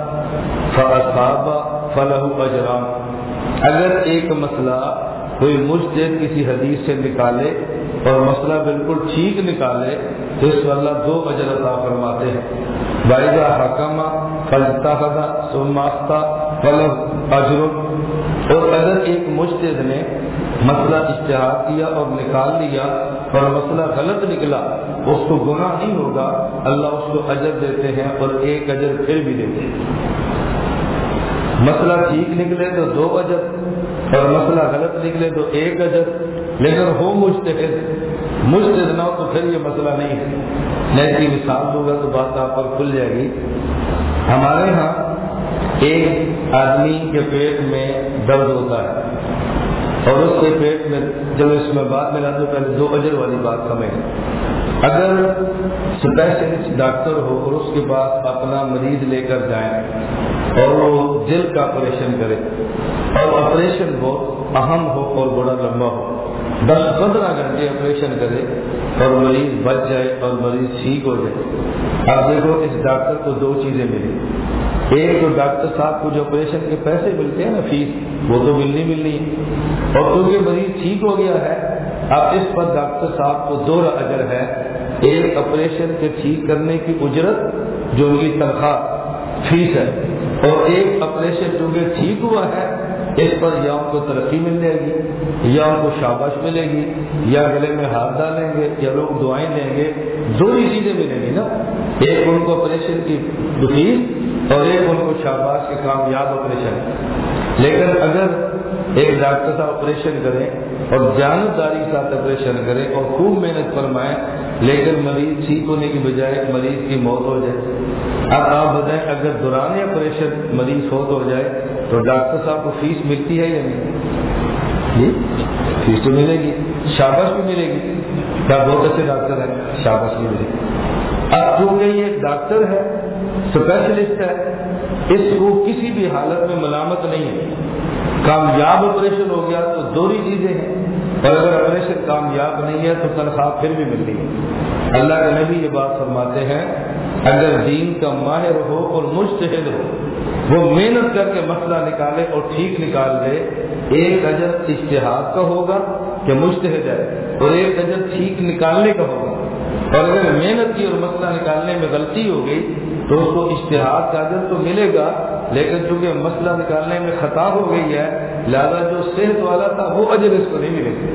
فاصاب فلہ اجران اگر ایک مسئلہ کوئی مجتہد کسی حدیث سے نکالے اور مسئلہ بالکل ٹھیک نکالے، تو اس اللہ دو اجر عطا فرماتے ہیں۔ بائزہ حکم فاجتہد ثم اخطا فلہ اجر اور اگر ایک مجتہد نے مسئلہ اشتہار کیا اور نکال لیا اور مسئلہ غلط نکلا، اس کو گناہ نہیں ہوگا۔ اللہ اس کو اجر دیتے ہیں اور ایک اجر پھر بھی دیتے ہیں۔ مسئلہ ٹھیک نکلے تو دو اجر اور مسئلہ غلط نکلے تو ایک اجر لیکن ہو مشتحد مشتحد نہ ہو تو پھر یہ مسئلہ نہیں ہے۔ میں اس کی مثال دوں گا تو بات آپ پر کھل جائے گی۔ ہمارے ہاں ایک آدمی کے پیٹ میں درد ہوتا ہے، اور اس کے پیٹ میں جب اس میں بات ملا تو پہلے دو اجر والی بات سمجھ۔ اگر اسپیشلسٹ ڈاکٹر ہو اور اس کے پاس اپنا مریض لے کر جائیں اور وہ دل کا آپریشن کرے۔ اور آپریشن بہت اہم ہو اور بڑا لمبا ہو۔ دس پندرہ گھنٹے آپریشن کرے اور مریض بچ جائے اور مریض ٹھیک ہو جائے۔ اب دیکھو، اس ڈاکٹر کو دو چیزیں ملی ایک تو ڈاکٹر صاحب کو جو آپریشن کے پیسے ملتے ہیں نا فیس وہ تو ملنی ملنی اور کیونکہ مریض ٹھیک ہو گیا ہے، اب اس پر ڈاکٹر صاحب کو دو اجر ہے۔ ایک آپریشن کے ٹھیک کرنے کی اجرت جو ان کی تنخواہ فیس ہے۔ اور ایک آپریشن چونکہ ٹھیک ہوا ہے، اس پر یا ان کو ترقی مل جائے گی، یا ان کو شاباش ملے گی، یا گلے میں ہاتھ ڈالیں گے، یا لوگ دعائیں لیں گے دو ہی چیزیں ملیں گی نا؟ ایک ان کو آپریشن کی فیس اور ایک ان کو شاباش کے کامیاب آپریشن لیکن اگر ایک ڈاکٹر صاحب آپریشن کریں اور جانداری کے ساتھ آپریشن کریں اور خوب محنت فرمائیں، لیکن مریض ٹھیک ہونے کی بجائے مریض کی موت ہو جائے۔ اب آپ بتائیں، اگر دوران آپریشن مریض فوت ہو جائے تو ڈاکٹر صاحب کو فیس ملتی ہے یا نہیں؟ جی فیس تو ملے گی۔ شابش بھی ملے گی۔ کیا بہت اچھے ڈاکٹر ہیں شابش بھی ملے گی۔ اب چونکہ یہ ڈاکٹر ہے اسپیشلسٹ ہے اس کو کسی بھی حالت میں ملامت نہیں ہے۔ کامیاب آپریشن ہو گیا تو دو ہی چیزیں ہیں۔ اور اگر آپریشن کامیاب نہیں ہے تو تنخواہ پھر بھی مل رہی ہے۔ اللہ کے نبی یہ بات فرماتے ہیں، اگر دین کا ماہر ہو اور مشتحد ہو، وہ محنت کر کے مسئلہ نکالے اور ٹھیک نکال دے، ایک اجر اشتہاد کا ہوگا کہ مشتحد ہے، اور ایک اجر ٹھیک نکالنے کا ہوگا۔ اور اگر محنت کی اور مسئلہ نکالنے میں غلطی ہو گئی تو اس کو اشتہاد کا اجر تو ملے گا، لیکن چونکہ مسئلہ نکالنے میں خطا ہو گئی ہے، لہٰذا جو صحت والا تھا وہ اجر اس کو نہیں ملے گا۔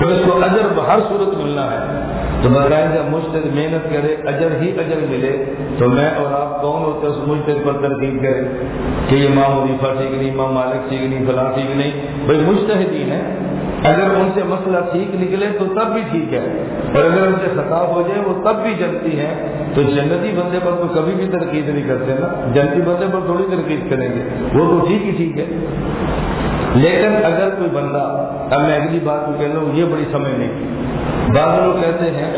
تو اس کو اجر ہر صورت ملنا ہے۔ تو بتائیں جب مشتد محنت کرے، اجر ہی اجر ملے۔ تو میں اور آپ کون ہوتے اس مشتد پر ترکیب کرے کہ یہ ماں مریفا ٹھیک نہیں ماں مالک ٹھیک نہیں، فلاں ٹھیک نہیں؟ بھائی مشتحدین ہے اگر ان سے مسئلہ ٹھیک نکلے تو تب بھی ٹھیک ہے۔ اور اگر ان سے خطاب ہو جائے وہ تب بھی جنتی ہیں۔ تو جنتی بندے پر تو کبھی بھی ترکیب نہیں کرتے نا۔ جنتی بندے پر تھوڑی ترکیب کریں گے۔ وہ تو ٹھیک ہی ٹھیک ہے۔ لیکن اگر کوئی بندہ، اب میں اگلی بات کو کہہ رہا ہوں، یہ بڑی سمجھ نہیں۔ بعض لوگ کہتے ہیں،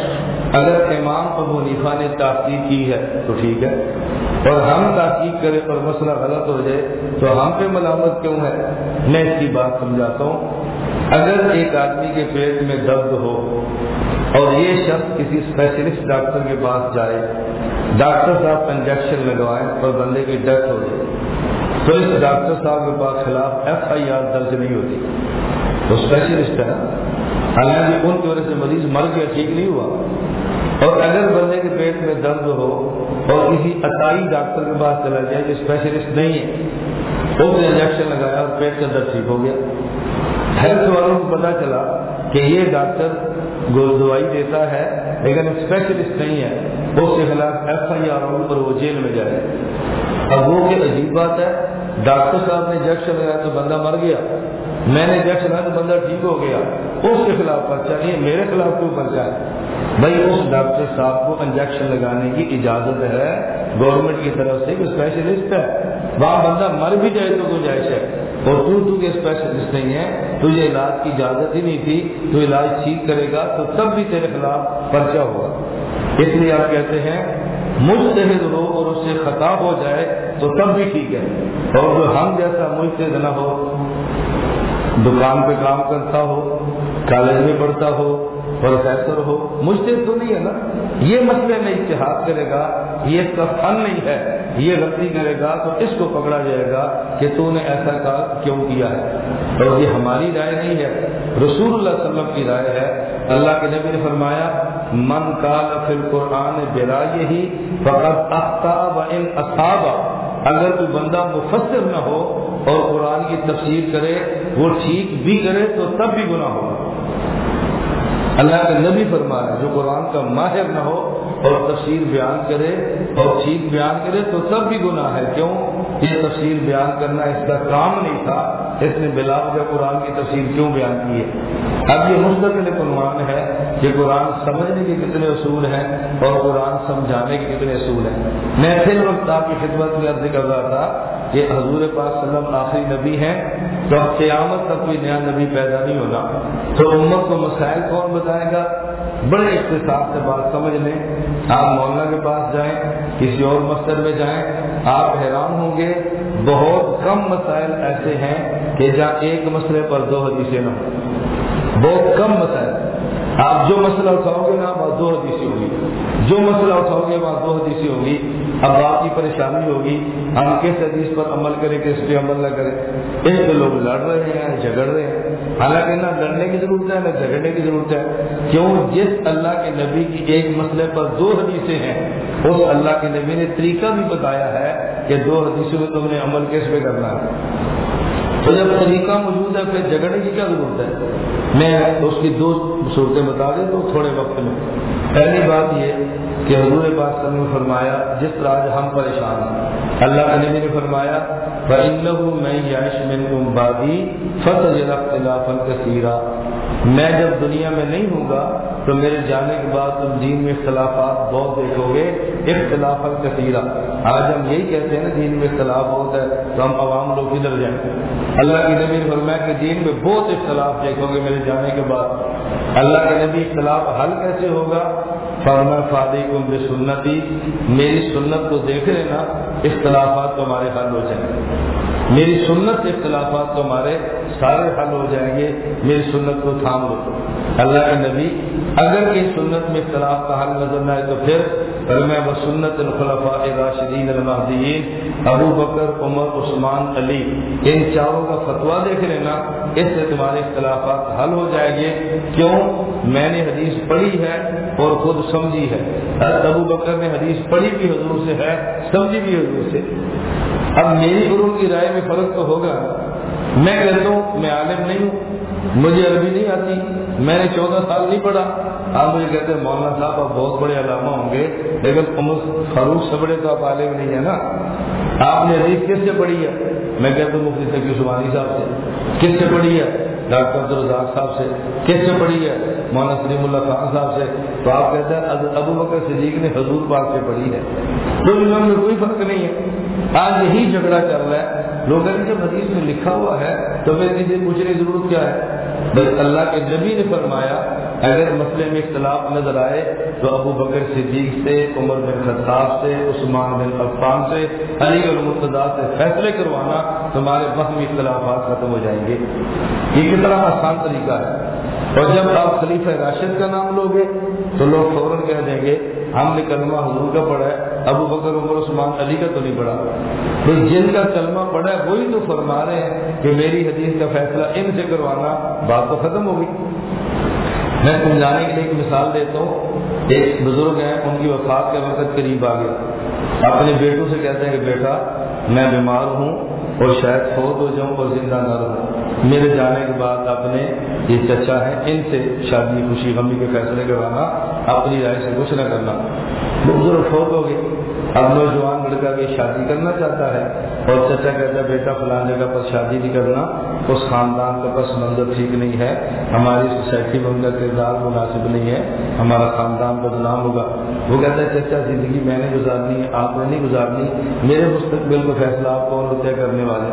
اگر امام ابو نیفا نے تحقیق کی ہے تو ٹھیک ہے۔ اور ہم تحقیق کریں اور مسئلہ غلط ہو جائے تو ہم پہ ملامت کیوں ہے؟ میں اس کی بات سمجھاتا ہوں۔ اگر ایک آدمی کے پیٹ میں درد ہو اور یہ شخص کسی اسپیشلسٹ ڈاکٹر کے پاس جائے ڈاکٹر صاحب انجیکشن لگوائیں اور بندے کی ڈیتھ ہو جائے، تو اس ڈاکٹر صاحب کے پاس خلاف ایف آئی آر درج نہیں ہوتی۔ وہ اسپیشلسٹ ہے حالانکہ ان کی وجہ سے مریض مر گیا، ٹھیک نہیں ہوا۔ اور اگر بندے کے پیٹ میں درد ہو اور کسی عطائی ڈاکٹر کے پاس چلا جائے جو اسپیشلسٹ نہیں ہے اس نے انجیکشن لگایا اور پیٹ کا درد ٹھیک ہو گیا۔ ہیلتھ والوں کو پتا چلا کہ یہ ڈاکٹر گول دوائی دیتا ہے، لیکن اسپیشلسٹ نہیں ہے۔ اس کے خلاف ایف آئی آر ہو پر وہ جیل میں جائے۔ اب وہ کہ عجیب بات ہے، ڈاکٹر صاحب نے انجیکشن لگایا تو بندہ مر گیا۔ میں نے انجیکشن لگایا تو بندہ ٹھیک ہو گیا۔ اس کے خلاف پرچہ نہیں میرے خلاف کیوں پرچہ ہے؟ بھائی، اس ڈاکٹر صاحب کو انجیکشن لگانے کی اجازت ہے۔ گورنمنٹ کی طرف سے اسپیشلسٹ ہے۔ وہاں بندہ مر بھی جائے تو گنجائش ہے۔ اور تو تو کے اسپیشلسٹ نہیں ہے، تجھے علاج کی اجازت ہی نہیں تھی، تو علاج ٹھیک کرے گا، تو تب بھی تیرے خلاف پرچہ ہوگا۔ اس لیے آپ کہتے ہیں مستحد ہو اور اس سے خطا ہو جائے تو تب بھی ٹھیک ہے۔ اور جو ہم جیسا مستحد نہ ہو، دکان پہ کام کرتا ہو، کالج میں پڑھتا ہو، پروفیسر ہو مستحد تو نہیں ہے نا؟ یہ مسئلے میں اتحاد کرے گا، یہ اس کا فن نہیں ہے۔ یہ غلطی کرے گا تو اس کو پکڑا جائے گا کہ تو نے ایسا کام کیوں کیا ہے؟ اور یہ ہماری رائے نہیں ہے۔ رسول اللہ علیہ وسلم کی رائے ہے۔ اللہ کے نبی نے فرمایا، من کال فل قرآن بلا یہی فقط اختاب ان اصابہ اگر کوئی بندہ مفسر نہ ہو اور قرآن کی تفسیر کرے، وہ ٹھیک بھی کرے تو تب بھی گناہ ہوگا۔ اللہ کا نبی فرمایا جو قرآن کا ماہر نہ ہو اور تفسیر بیان کرے اور ٹھیک بیان کرے تو تب بھی گناہ ہے۔ کیوں؟ یہ تفسیر بیان کرنا اس کا کام نہیں تھا۔ اس نے بلا وجہ قرآن کی تفسیر کیوں بیان کی ہے؟ اب یہ مستقل عنوان ہے کہ قرآن سمجھنے کے کتنے اصول ہیں اور قرآن سمجھانے کے کتنے اصول ہیں۔ میں پھر وقت آپ کی خدمت میں عرض کر رہا تھا کہ حضور پاک صلی اللہ علیہ وسلم آخری نبی ہیں، تو قیامت تک کوئی نیا نبی پیدا نہیں ہونا۔ تو امت کو مسائل کون بتائے گا؟ بڑے اختصاص سے بات سمجھ لیں۔ آپ مولانا کے پاس جائیں، کسی اور مسجد میں جائیں، آپ حیران ہوں گے۔ بہت کم مسائل ایسے ہیں کہ جہاں ایک مسئلے پر دو حدیثیں نہ ہوں۔ بہت کم مسائل۔ آپ جو مسئلہ اٹھاؤ گے نا، وہاں دو حدیثیں ہوگی جو مسئلہ اٹھاؤ گے، وہاں دو حدیثیں ہوگی اب آپ کی پریشانی ہوگی، ہم کس حدیث پر عمل کریں، کس پہ عمل نہ کریں۔ اس پہ لوگ لڑ رہے ہیں، جھگڑ رہے ہیں۔ حالانکہ نہ لڑنے کی ضرورت ہے، نہ جھگڑنے کی ضرورت ہے۔ کیوں؟ جس اللہ کے نبی کی ایک مسئلے پر دو حدیثیں ہیں، اس اللہ کے نبی نے طریقہ بھی بتایا ہے کہ دو حدیثوں میں تم نے عمل کس پہ کرنا ہے۔ تو جب طریقہ موجود ہے، پھر جھگڑنے کی کیا ضرورت ہے؟ میں اس کی دو صورتیں بتا دیں تو تھوڑے وقت میں۔ پہلی بات یہ کہ حضور پاک نے فرمایا، جس طرح ہم پریشان ہیں، اللہ کے نبی نے فرمایا میں یش میں بادی فصل اختلاف کثیرہ میں جب دنیا میں نہیں ہوں گا، تو میرے جانے کے بعد تم دین میں اختلافات بہت دیکھو گے۔ اختلاف کثیرہ آج ہم یہی کہتے ہیں نا، دین میں اختلاف بہت ہے، تو ہم عوام لوگ ادھر جائیں۔ اللہ کے نبی نے فرمایا کہ دین میں بہت اختلاف دیکھو گے میرے جانے کے بعد۔ اللہ کے نبی اختلاف حل کیسے ہوگا؟ فرما فادی کو میری سنتی میری سنت کو دیکھ لینا، اختلافات تو ہمارے حل ہو جائیں گے۔ میری سنت کے اختلافات تمہارے ہمارے سارے حل ہو جائیں گے۔ میری سنت کو تھام لو۔ اللہ کے نبی، اگر کی سنت میں اختلاف کا حل نظر نہ آئے تو پھر فرمایا وہ سنت الخلفاء راشدین المحدین ابو بکر، عمر، عثمان، علی، ان چاروں کا فتویٰ دیکھ لینا، اس سے تمہارے اختلافات حل ہو جائیں گے۔ کیوں؟ میں نے حدیث پڑھی ہے اور خود سمجھی ہے۔ ابو بکر نے حدیث پڑھی بھی حضور سے ہے، سمجھی بھی حضور سے۔ اب میری گرو کی رائے میں فرق تو ہوگا۔ میں کہتا ہوں، میں عالم نہیں ہوں۔ مجھے عربی نہیں آتی۔ میں نے چودہ سال نہیں پڑھا۔ آپ مجھے کہتے ہیں، مولانا صاحب، آپ بہت بڑے علامہ ہوں گے، لیکن عمر فاروق سے بڑے تو آپ عالم نہیں ہے نا۔ آپ نے حدیث کس سے پڑھی ہے؟ میں کہتا ہوں، مفتی سکی عثمانی صاحب سے۔ کس سے پڑھی ہے؟ ڈاکٹر عبدالرزاق صاحب سے۔ کس سے پڑھی ہے؟ مولانا سلیم اللہ خان صاحب سے۔ تو آپ کہتے ہیں، ابو بکر صدیق نے حضور پاک سے پڑھی ہے۔ تو ان میں کوئی فرق نہیں ہے۔ آج یہی جھگڑا چل رہا ہے۔ لوگ جب حدیث میں لکھا ہوا ہے، تو پھر کسی پوچھنے کی ضرورت کیا ہے؟ بس اللہ کے نبی نے فرمایا، اگر مسئلے میں اختلاف نظر آئے، تو ابو بکر صدیق سے، عمر بن خطاب سے، عثمان بن عفان سے، علی المرتضا سے فیصلے کروانا تمہارے وہمی اختلافات ختم ہو جائیں گے۔ یہ کتنا آسان طریقہ ہے۔ اور جب آپ خلیفہ راشد کا نام لوگے، تو لوگ فوراً کہہ دیں گے، ہم نے کلمہ حضور کا پڑھا ہے ابو بکر عمر عثمان علی کا تو نہیں پڑھا۔ تو جن کا کلمہ پڑھا ہے، وہی تو فرما رہے ہیں کہ میری حدیث کا فیصلہ ان سے کروانا بات تو ختم ہو گئی۔ میں سمجھانے کے لیے ایک مثال دیتا ہوں۔ ایک بزرگ ہیں، ان کی وفات کے وقت قریب آ گیا اپنے بیٹوں سے کہتے ہیں کہ بیٹا، میں بیمار ہوں اور شاید فوت ہو جاؤں اور زندہ نہ رہوں۔ میرے جانے کے بعد اپنے یہ چچا ہے، ان سے شادی، خوشی، غمی کے فیصلے کروانا اپنی رائے سے کچھ نہ کرنا۔ بزرگ فوت ہو گئے۔ اب نوجوان لڑکا بھی شادی کرنا چاہتا ہے۔ اور چچا کہتا ہے، بیٹا فلان جگہ پر شادی نہیں کرنا۔ اس خاندان کا پس منظر ٹھیک نہیں ہے۔ ہماری سوسائٹی میں ان کا کردار مناسب نہیں ہے۔ ہمارا خاندان بدنام ہوگا۔ وہ کہتا ہے، چچا، زندگی میں نے گزارنی ہے، آپ نے نہیں گزارنی، میرے مستقبل کا فیصلہ آپ کون طے کرنے والے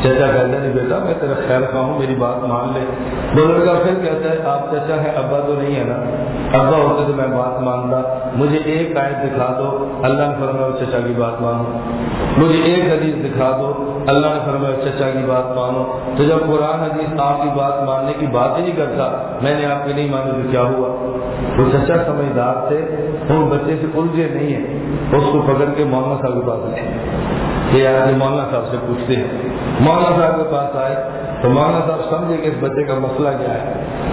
چچا کہتا نہیں بیٹا، میں تیرا خیر خواہ ہوں، میری بات مان لے. وہ لڑکا پھر کہتا ہے، آپ چچا ہے ابا تو نہیں ہے نا? ابا ہوتے تو میں بات مانتا، مجھے ایک آیت دکھا دو، اللہ نے فرما چچا کی بات مانو، مجھے ایک حدیث دکھا دو اللہ نے فرمایا، چچا کی بات مانو۔ تو جب قرآن حدیث آپ کی بات ماننے کی بات ہی نہیں کرتا۔ میں نے آپ کی نہیں مانی تو کیا ہوا؟ وہ چچا سمجھدار تھے وہ بچے سے الجھے نہیں ہیں۔ اس کو پکڑ کے مولانا صاحب کے پاس لے یہ آج مولانا صاحب سے پوچھتے ہیں۔ مولانا صاحب کے پاس آئے تو مولانا صاحب سمجھے کہ اس بچے کا مسئلہ کیا ہے۔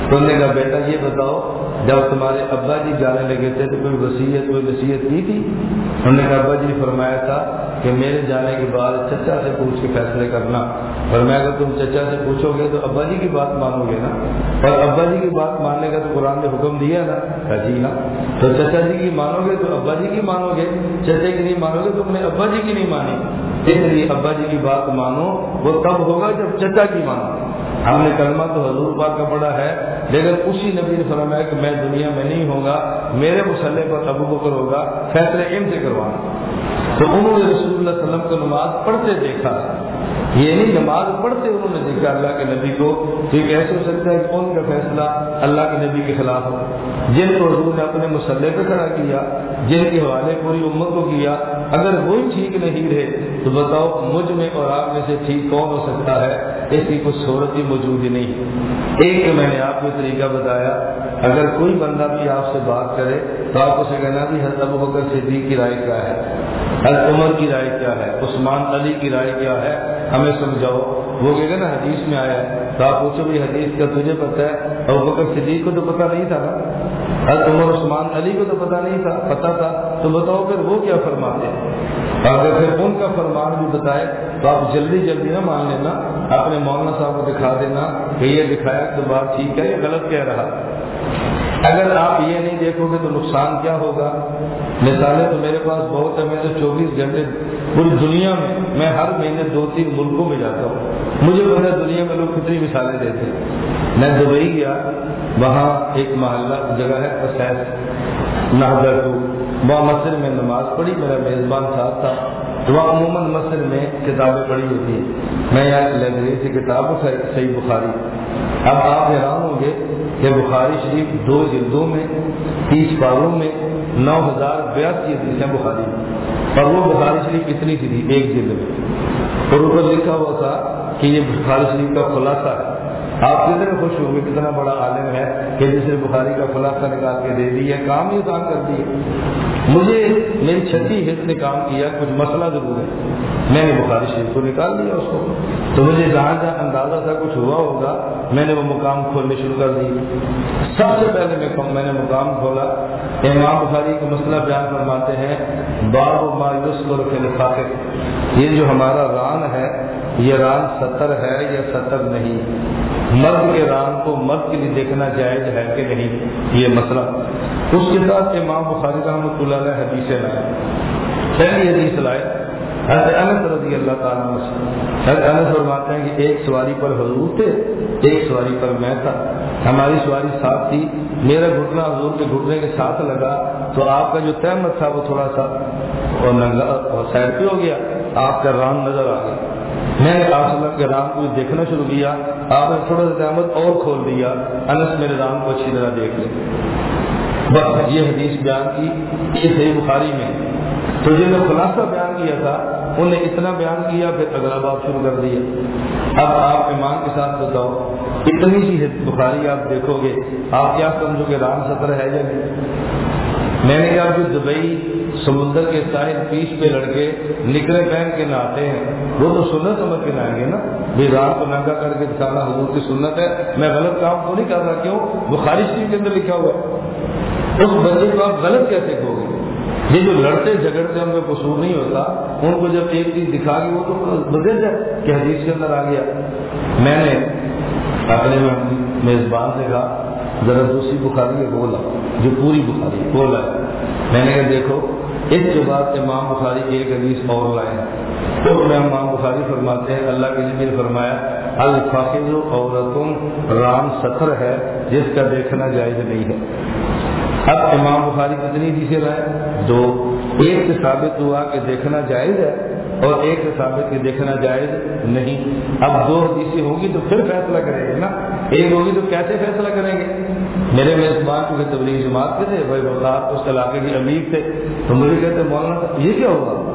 تو انہوں نے کہا، بیٹا یہ بتاؤ جب تمہارے ابا جی جانے لگے تھے تو کوئی وسیعت کوئی نصیحت کی تھی؟ انہوں نے کہا، ابا جی فرمایا تھا کہ میرے جانے کے بعد چچا سے پوچھ کے فیصلے کرنا۔ اور میں اگر تم چچا سے پوچھو گے تو ابا جی کی بات مانو گے نا؟ اور ابا جی کی بات ماننے کا تو قرآن نے حکم دیا نا۔ جی نا۔ تو چچا جی کی مانو گے تو ابا جی کی مانو گے۔ چچے کی نہیں مانو گے تو اپنے ابا جی کی نہیں مانی۔ اس لیے ابا جی کی بات مانو، وہ تب ہوگا جب چچا کی مانو۔ ہم نے کلمہ تو حضور پاک کا پڑھا ہے، لیکن اسی نبی نے فرمایا کہ میں دنیا میں نہیں ہوگا، میرے مسلح پر ابو بکر ہوگا، فیصلے ان سے کروانا۔ تو انہوں نے رسول اللہ علیہ وسلم کو نماز پڑھتے دیکھا۔ یہ نہیں، نماز پڑھتے انہوں نے دیکھا اللہ کے نبی کو تو یہ کیسے ہو سکتا ہے کون کا فیصلہ اللہ کے نبی کے خلاف ہو؟ جن کو حضور نے اپنے مسلح پہ کھڑا کیا، جن کے حوالے پوری امت کو کیا، اگر وہی ٹھیک نہیں رہے تو بتاؤ مجھ میں اور آپ میں سے ٹھیک کون ہو سکتا ہے؟ اس کی کچھ صورت ہی موجود ہی نہیں۔ ایک میں نے آپ کو طریقہ بتایا، اگر کوئی بندہ بھی آپ سے بات کرے تو آپ اسے کہنا کہ حضرت ابو بکر صدیق کی رائے کیا ہے؟ حضرت عمر کی رائے کیا ہے؟ عثمان علی کی رائے کیا ہے؟ ہمیں سمجھاؤ۔ وہ کہے گا نا، حدیث میں آیا ہے۔ تو آپ پوچھو بھی حدیث کا تجھے پتا ہے؟ اور بکر صدیق کو تو پتا نہیں تھا نا۔ حضرت عمر عثمان علی کو تو پتا نہیں تھا پتا تھا۔ تو بتاؤ پھر وہ کیا فرماتے اگر پھر ان کا فرمان بھی بتائے تو آپ جلدی جلدی نہ مان لینا۔ اپنے مولانا صاحب کو دکھا دینا کہ یہ دکھایا تو بات ٹھیک ہے، یہ غلط کہہ رہا۔ اگر آپ یہ نہیں دیکھو گے تو نقصان کیا ہوگا؟ مثالیں تو میرے پاس بہت ہے میں تو چوبیس گھنٹے پوری دنیا میں میں ہر مہینے دو تین ملکوں میں جاتا ہوں۔ مجھے پتا دنیا میں لوگ کتنی مثالیں دیتے میں دبئی گیا، وہاں ایک محلہ، جگہ ہے پسیس نہدر کو وہاں مسجد میں نماز پڑھی، میرا میزبان ساتھ تھا۔ وہاں عموماً مسجد میں کتابیں پڑھی ہوتی ہیں۔ میں یہاں لائبریری سے کتاب صحیح بخاری۔ اب آپ حیران ہوں گے کہ بخاری شریف دو جلدوں میں، تیس پاروں میں نو ہزار بیاسی حدیثیں بخاری اور وہ بخاری شریف کتنی سی تھی، ایک جلد میں۔ اور اوپر لکھا ہوا تھا کہ یہ بخاری شریف کا خلاصہ ہے۔ آپ کتنے خوش ہوں گے، کتنا بڑا عالم ہے کہ جس نے بخاری کا خلاصہ نکال کے دے دی ہے، کام ہی کام کر دی مجھے میری چھٹی ہت نے کام کیا، کچھ مسئلہ ضرور ہے۔ میں نے بخاری شریف کو نکال دیا اس کو۔ تو مجھے جہاں جہاں اندازہ تھا، کچھ ہوا ہوگا، میں نے وہ مقام کھولنے شروع کر دی۔ سب سے پہلے میں میں نے مقام کھولا۔ امام بخاری کا مسئلہ بیان فرماتے ہیں، باب و مایوس کے لفاقے یہ جو ہمارا ران ہے، یہ ران ستر ہے یا ستر نہیں؟ مرد کے ران کو مرد کے لیے دیکھنا جائز ہے کہ نہیں؟ یہ مسئلہ۔ اس کے ساتھ امام بخاری رحمۃ اللہ علیہ حدیث لائے۔ پہلی حدیث لائے۔ حضرت انس رضی اللہ تعالیٰ حضرت انس فرماتے ہیں کہ ایک سواری پر حضور تھے، ایک سواری پر میں تھا۔ ہماری سواری ساتھ تھی۔ میرا گھٹنا حضور کے گھٹنے کے ساتھ لگا۔ تو آپ کا جو تحمت تھا وہ تھوڑا سا اور ننگا اور سائڈ پہ ہو گیا۔ آپ کا ران نظر آ گیا۔ میں نے آپ وسلم کے رام کو دیکھنا شروع کیا، آپ نے تھوڑا سا احمد اور کھول دیا۔ انس میرے رام کو اچھی طرح دیکھ لے۔ بس یہ حدیث بیان کی یہ صحیح بخاری میں۔ تو جن نے خلاصہ بیان کیا تھا، انہوں نے اتنا بیان کیا، پھر اگلا باب شروع کر دیا۔ اب آپ ایمان کے ساتھ بتاؤ، اتنی سی بخاری آپ دیکھو گے، آپ کیا سمجھو کہ رام سطر ہے یا نہیں؟ میں نے کہا جو دبئی سمندر کے ساحل پیچ پہ لڑکے نکلے پہن کے نہاتے ہیں۔ وہ تو سنت سمجھ کے نہائیں گے نا۔ بھی رات کو ننگا کر کے دکھانا حضور کی سنت ہے۔ میں غلط کام کو نہیں کر رہا، کیوں؟ وہ خارج شریف کے اندر لکھا ہوا ہے۔ اس بندے کو آپ غلط کیسے کہو گے؟ یہ جو لڑتے جھگڑتے ان کا قصور نہیں ہوتا، ان کو جب ایک چیز دکھا گی وہ تو بدل جائے کہ حدیث کے اندر آ گیا۔ میں نے اپنے میزبان سے کہا، ذرا دوسری بخاری ہے بولا، جو پوری بخاری، بولا میں نے کہا، دیکھو اس کے بعد امام بخاری ایک حدیث اور لائے تو میں امام بخاری فرماتے ہیں، اللہ کے لیے فرمایا الفاظ عورتوں رام سطر ہے، جس کا دیکھنا جائز نہیں ہے۔ اب امام بخاری کتنی حدیثیں لائے دو، ایک سے ثابت ہوا کہ دیکھنا جائز ہے اور ایک سے ثابت کہ دیکھنا جائز نہیں۔ اب دو حدیثیں ہوگی تو پھر فیصلہ کریں گے نا۔ ایک ہوگی تو کیسے فیصلہ کریں گے؟ میرے میزبان کو تبلیغ جماعت کے تھے، بھائی بتا اس علاقے کے امیر تھے، تو مجھے کہتے مولانا یہ کیا ہوگا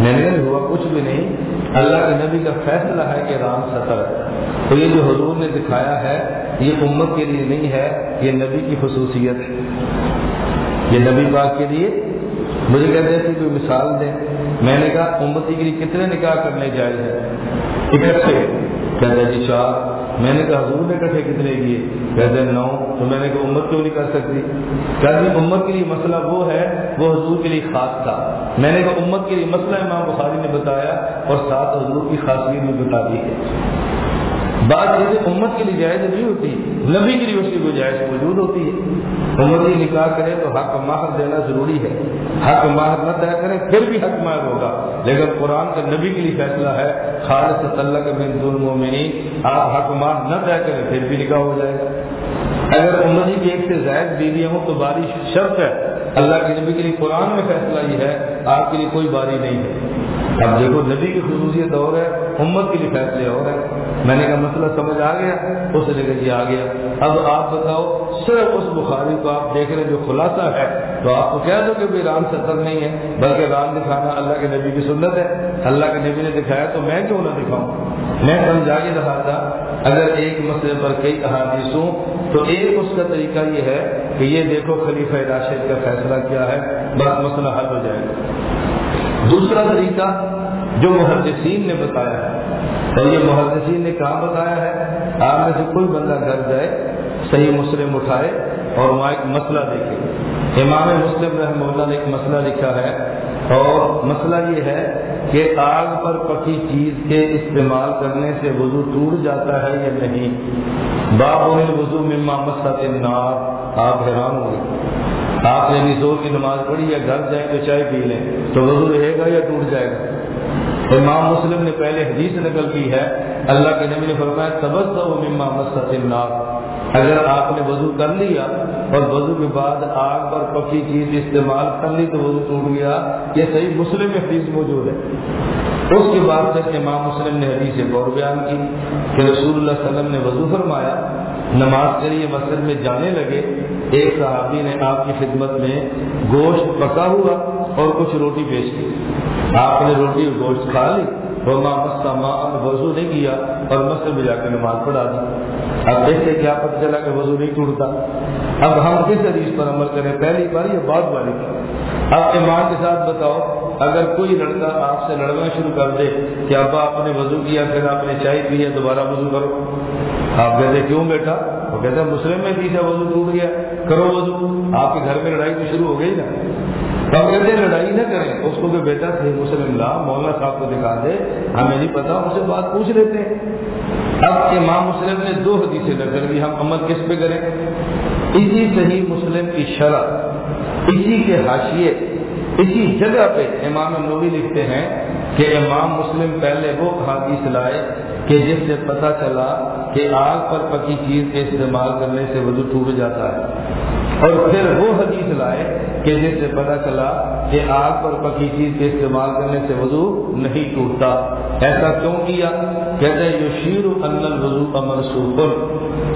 میں نے کہا ہوا کچھ بھی نہیں۔ اللہ کے نبی کا فیصلہ ہے کہ رام سطر تو یہ جو حضور نے دکھایا ہے، یہ امت کے لیے نہیں ہے، یہ نبی کی خصوصیت ہے۔ یہ نبی پاک کے لیے۔ مجھے کہتے ہیں کوئی مثال دیں۔ میں نے کہا، امتی کے لیے کتنے نکاح کرنے جائز ہے اکٹھے. کہتے جی چار. میں نے کہا، حضور نے کٹھے کتنے کیے؟ کہتے ہیں نو. تو میں نے کہا، امت کیوں نہیں کر سکتی؟ کہتے جی امت کے لیے مسئلہ وہ ہے، وہ حضور کے لیے خاص تھا۔ میں نے کہا، امت کے لیے مسئلہ امام بخاری نے بتایا اور ساتھ حضور کی خاصیت بھی بتا دی ہے۔ بات چیزیں امت کے لیے جائز نہیں ہوتی، نبی کے لیے اس کی گنجائش موجود ہوتی ہے۔ امت کی نکاح کرے تو حق ماہر دینا ضروری ہے۔ حق ماہر نہ طے کرے، پھر بھی حق ماہر ہوگا۔ لیکن قرآن کا نبی کے لیے فیصلہ ہے، خالص اللہ کا بن ظلم آپ حق ماہر نہ طے کریں، پھر بھی نکاح ہو جائے گا۔ اگر امت کی ایک سے زائد بیویاں ہوں تو بارش شرط ہے۔ اللہ کے نبی کے لیے قرآن میں فیصلہ یہ ہے، آپ کے لیے کوئی باری نہیں ہے۔ اب دیکھو، نبی کی خصوصیت اور ہے، امت کے لیے فیصلے اور ہے میں نے کہا مسئلہ سمجھ آ گیا، اس نے کہا جی آ گیا۔ اب آپ بتاؤ، صرف اس بخاری کو آپ دیکھ رہے جو خلاصہ ہے، تو آپ کو کہہ دو کہ رام ستر نہیں ہے، بلکہ رام دکھانا اللہ کے نبی کی سنت ہے۔ اللہ کے نبی نے دکھایا تو میں کیوں نہ دکھاؤں؟ میں سمجھا کے رہا تھا، اگر ایک مسئلے پر کئی احادیث ہوں، تو ایک اس کا طریقہ یہ ہے کہ یہ دیکھو خلیفہ راشد کا فیصلہ کیا ہے، بس مسئلہ حل ہو جائے گا۔ دوسرا طریقہ جو محدثین نے بتایا ہے یہ محدثین نے کہاں بتایا ہے، آپ میں سے کوئی بندہ گھر جائے، صحیح مسلم اٹھائے اور وہاں ایک مسئلہ دیکھے۔ امام مسلم رحمہ اللہ نے ایک مسئلہ لکھا ہے اور مسئلہ یہ ہے کہ آگ پر پکی چیز کے استعمال کرنے سے وضو ٹوٹ جاتا ہے یا نہیں؟ باب وضو مما مسد النار۔ آپ حیران ہوں گے۔ آپ نے بھی زور کی نماز پڑھی یا گھر جائیں تو چائے پی لیں، تو وضو رہے گا یا ٹوٹ جائے گا؟ امام مسلم نے پہلے حدیث نقل کی ہے، اللہ کے نبی نے فرمایا تبص مما اگر آپ نے وضو کر لیا اور وضو کے بعد آگ پر پکی چیز استعمال کر لی تو وضو ٹوٹ گیا، یہ صحیح مسلم میں حدیث موجود ہے۔ اس کے بعد جب امام مسلم نے حدیث غور بیان کی کہ رسول اللہ علیہ وسلم نے وضو فرمایا، نماز کے لیے مسجد میں جانے لگے، ایک صحابی نے آپ کی خدمت میں گوشت پکا ہوا اور کچھ روٹی پیش کی۔ آپ نے روٹی اور گوشت کھا لی۔ اور ماں ماں وضو نہیں کیا اور مسجد میں جا کے نماز پڑھا دی۔ اب دیکھتے کیا پتہ چلا کہ وضو نہیں ٹوٹتا۔ اب ہم کس حدیث پر عمل کریں؟ پہلی بار یا بعد والی کی اب ایمان کے ساتھ بتاؤ، اگر کوئی لڑکا آپ سے لڑنا شروع کر دے کہ ابا، آپ نے وضو کیا، پھر آپ نے چائے پی ہے، دوبارہ وضو کرو۔ آپ کہتے، کیوں بیٹا؟ وہ کہتے ہیں مسلم میں پیچھے وضو ٹوٹ گیا، کرو وضو۔ آپ کے گھر میں لڑائی تو شروع ہو گئی نا۔ تو آپ کہتے ہیں لڑائی نہ کریں۔ اس کو کہ بیٹا صحیح مسلم لا، مولانا صاحب کو دکھا دے۔ ہمیں نہیں پتا ان سے بات پوچھ لیتے ہیں۔ اب امام مسلم نے دو حدیثیں نظر دی ہم عمل کس پہ کریں؟ اسی صحیح مسلم کی شرح، اسی کے حاشیے، اسی جگہ پہ امام نوی لکھتے ہیں کہ امام مسلم پہلے وہ حادیث لائے کہ جس سے پتہ چلا کہ آگ پر پکی چیز کے استعمال کرنے سے وضو ٹوٹ جاتا ہے۔ اور پھر وہ حدیث لائے کہ جس سے پتہ چلا کہ آگ پر پکی چیز کے استعمال کرنے سے وضو نہیں ٹوٹتا۔ ایسا کیوں کیا؟ کہتے ہیں شیر الوضو کا منسوخ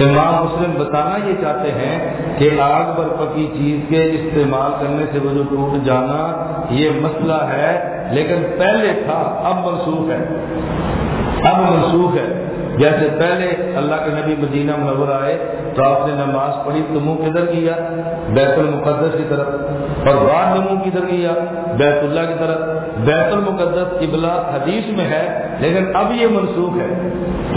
امام مسلم بتانا یہ چاہتے ہیں کہ آگ پر پکی چیز کے استعمال کرنے سے وضو ٹوٹ جانا یہ مسئلہ ہے، لیکن پہلے تھا، اب منسوخ ہے۔ اب منسوخ ہے۔ جیسے پہلے اللہ کے نبی مدینہ منور آئے تو آپ نے نماز پڑھی، تو منہ کدھر کیا؟ بیت المقدس کی طرف۔ اور بعد میں منہ کدھر کیا؟ بیت اللہ کی طرف۔ بیت المقدس قبلہ حدیث میں ہے، لیکن اب یہ منسوخ ہے۔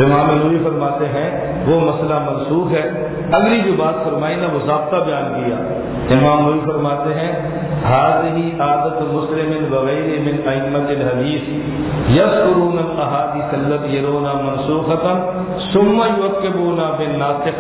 امام نوری فرماتے ہیں، وہ مسئلہ منسوخ ہے۔ اگلی جو بات فرمائی نا، وہ ضابطہ بیان کیا۔ امام نوری فرماتے ہیں هذه عادة مسلم وغير من أئمة الحديث يذكرون الأحاديث التي يرون منسوخة ثم يوكبون بالناسخ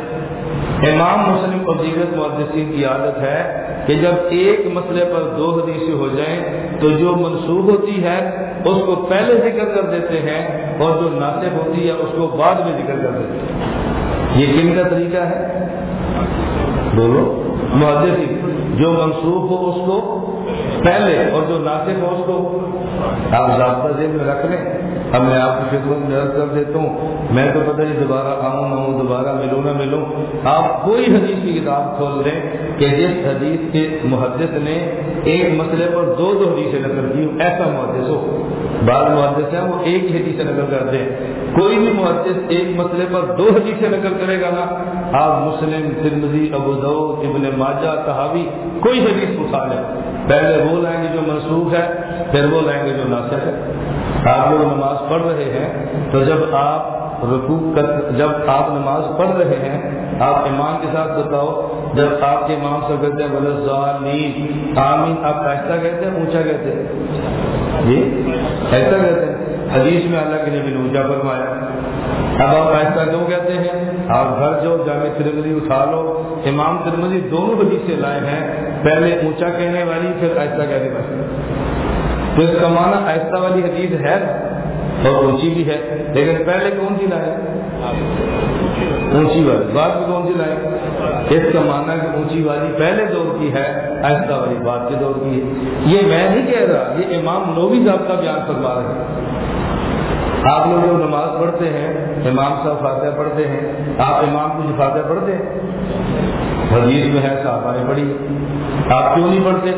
امام مسلم اور دیگر محدثین کی عادت ہے کہ جب ایک مسئلے پر دو حدیثیں ہو جائیں تو جو منسوخ ہوتی ہے، اس کو پہلے ذکر کر دیتے ہیں اور جو ناطف ہوتی ہے، اس کو بعد میں ذکر کر دیتے ہیں۔ یہ کن کا طریقہ ہے؟ بولو، محدثین۔ جو منسوخ ہو اس کو پہلے اور جو ناسک ہو اس کو آپ ضابطہ ذہن میں رکھ لیں۔ اب میں آپ کی خدمت میں عرض کر دیتا ہوں۔ میں تو پتہ نہیں دوبارہ آؤں نہ ہوں، دوبارہ ملوں نہ ملوں۔ آپ کوئی حدیث کی کتاب کھول دیں کہ جس حدیث کے محدث نے ایک مسئلے پر دو دو حدیثیں نقل کی ایسا محدث ہو۔ بعض محدث ہیں وہ ایک ہی حدیث نقل کرتے ہیں کوئی بھی محدث ایک مسئلے پر دو حدیثیں نقل کرے گا نا، آپ مسلم ترمزی ابو دعود ابن ماجہ تحاوی کوئی حدیث اٹھا لیں۔ پہلے وہ لائیں گے جو منسوخ ہے، پھر وہ لائیں گے جو ناصر ہے۔ آپ لوگ نماز پڑھ رہے ہیں، تو جب آپ رکوع کر، جب آپ نماز پڑھ رہے ہیں، آپ ایمان کے ساتھ بتاؤ، جب آپ کے امام سے کہتے ہیں بلز آمین، آپ ایسا کہتے ہیں، اونچا کہتے ہیں؟ جی ایسا کہتے ہیں؟ حدیث میں اللہ کے نبی نے اونچا فرمایا۔ اب آپ ایسا کیوں کہتے ہیں؟ آپ گھر جو جامع ترمزی اٹھا لو۔ امام ترمزی دونوں حدیث سے لائے ہیں۔ پہلے اونچا کہنے والی، پھر ایسا کہنے والی۔ تو اس کا معنی ایسا والی حدیث ہے اور اونچی بھی ہے۔ لیکن پہلے کون سی لائے؟ اونچی والی۔ بات بھی کون سی لائے؟ اس کا ماننا کہ اونچی والی پہلے دور کی ہے ایسا والی بات کے دور کی ہے۔ یہ میں نہیں کہہ رہا، یہ امام نوبی صاحب کا بیان فرما رہے ہیں۔ آپ لوگ جو نماز پڑھتے ہیں، امام صاحب فاتحہ پڑھتے ہیں، آپ امام کو فاتحہ پڑھتے ہیں، حدیث میں ہے صاحبہ نے پڑھی۔ آپ کیوں نہیں پڑھتے؟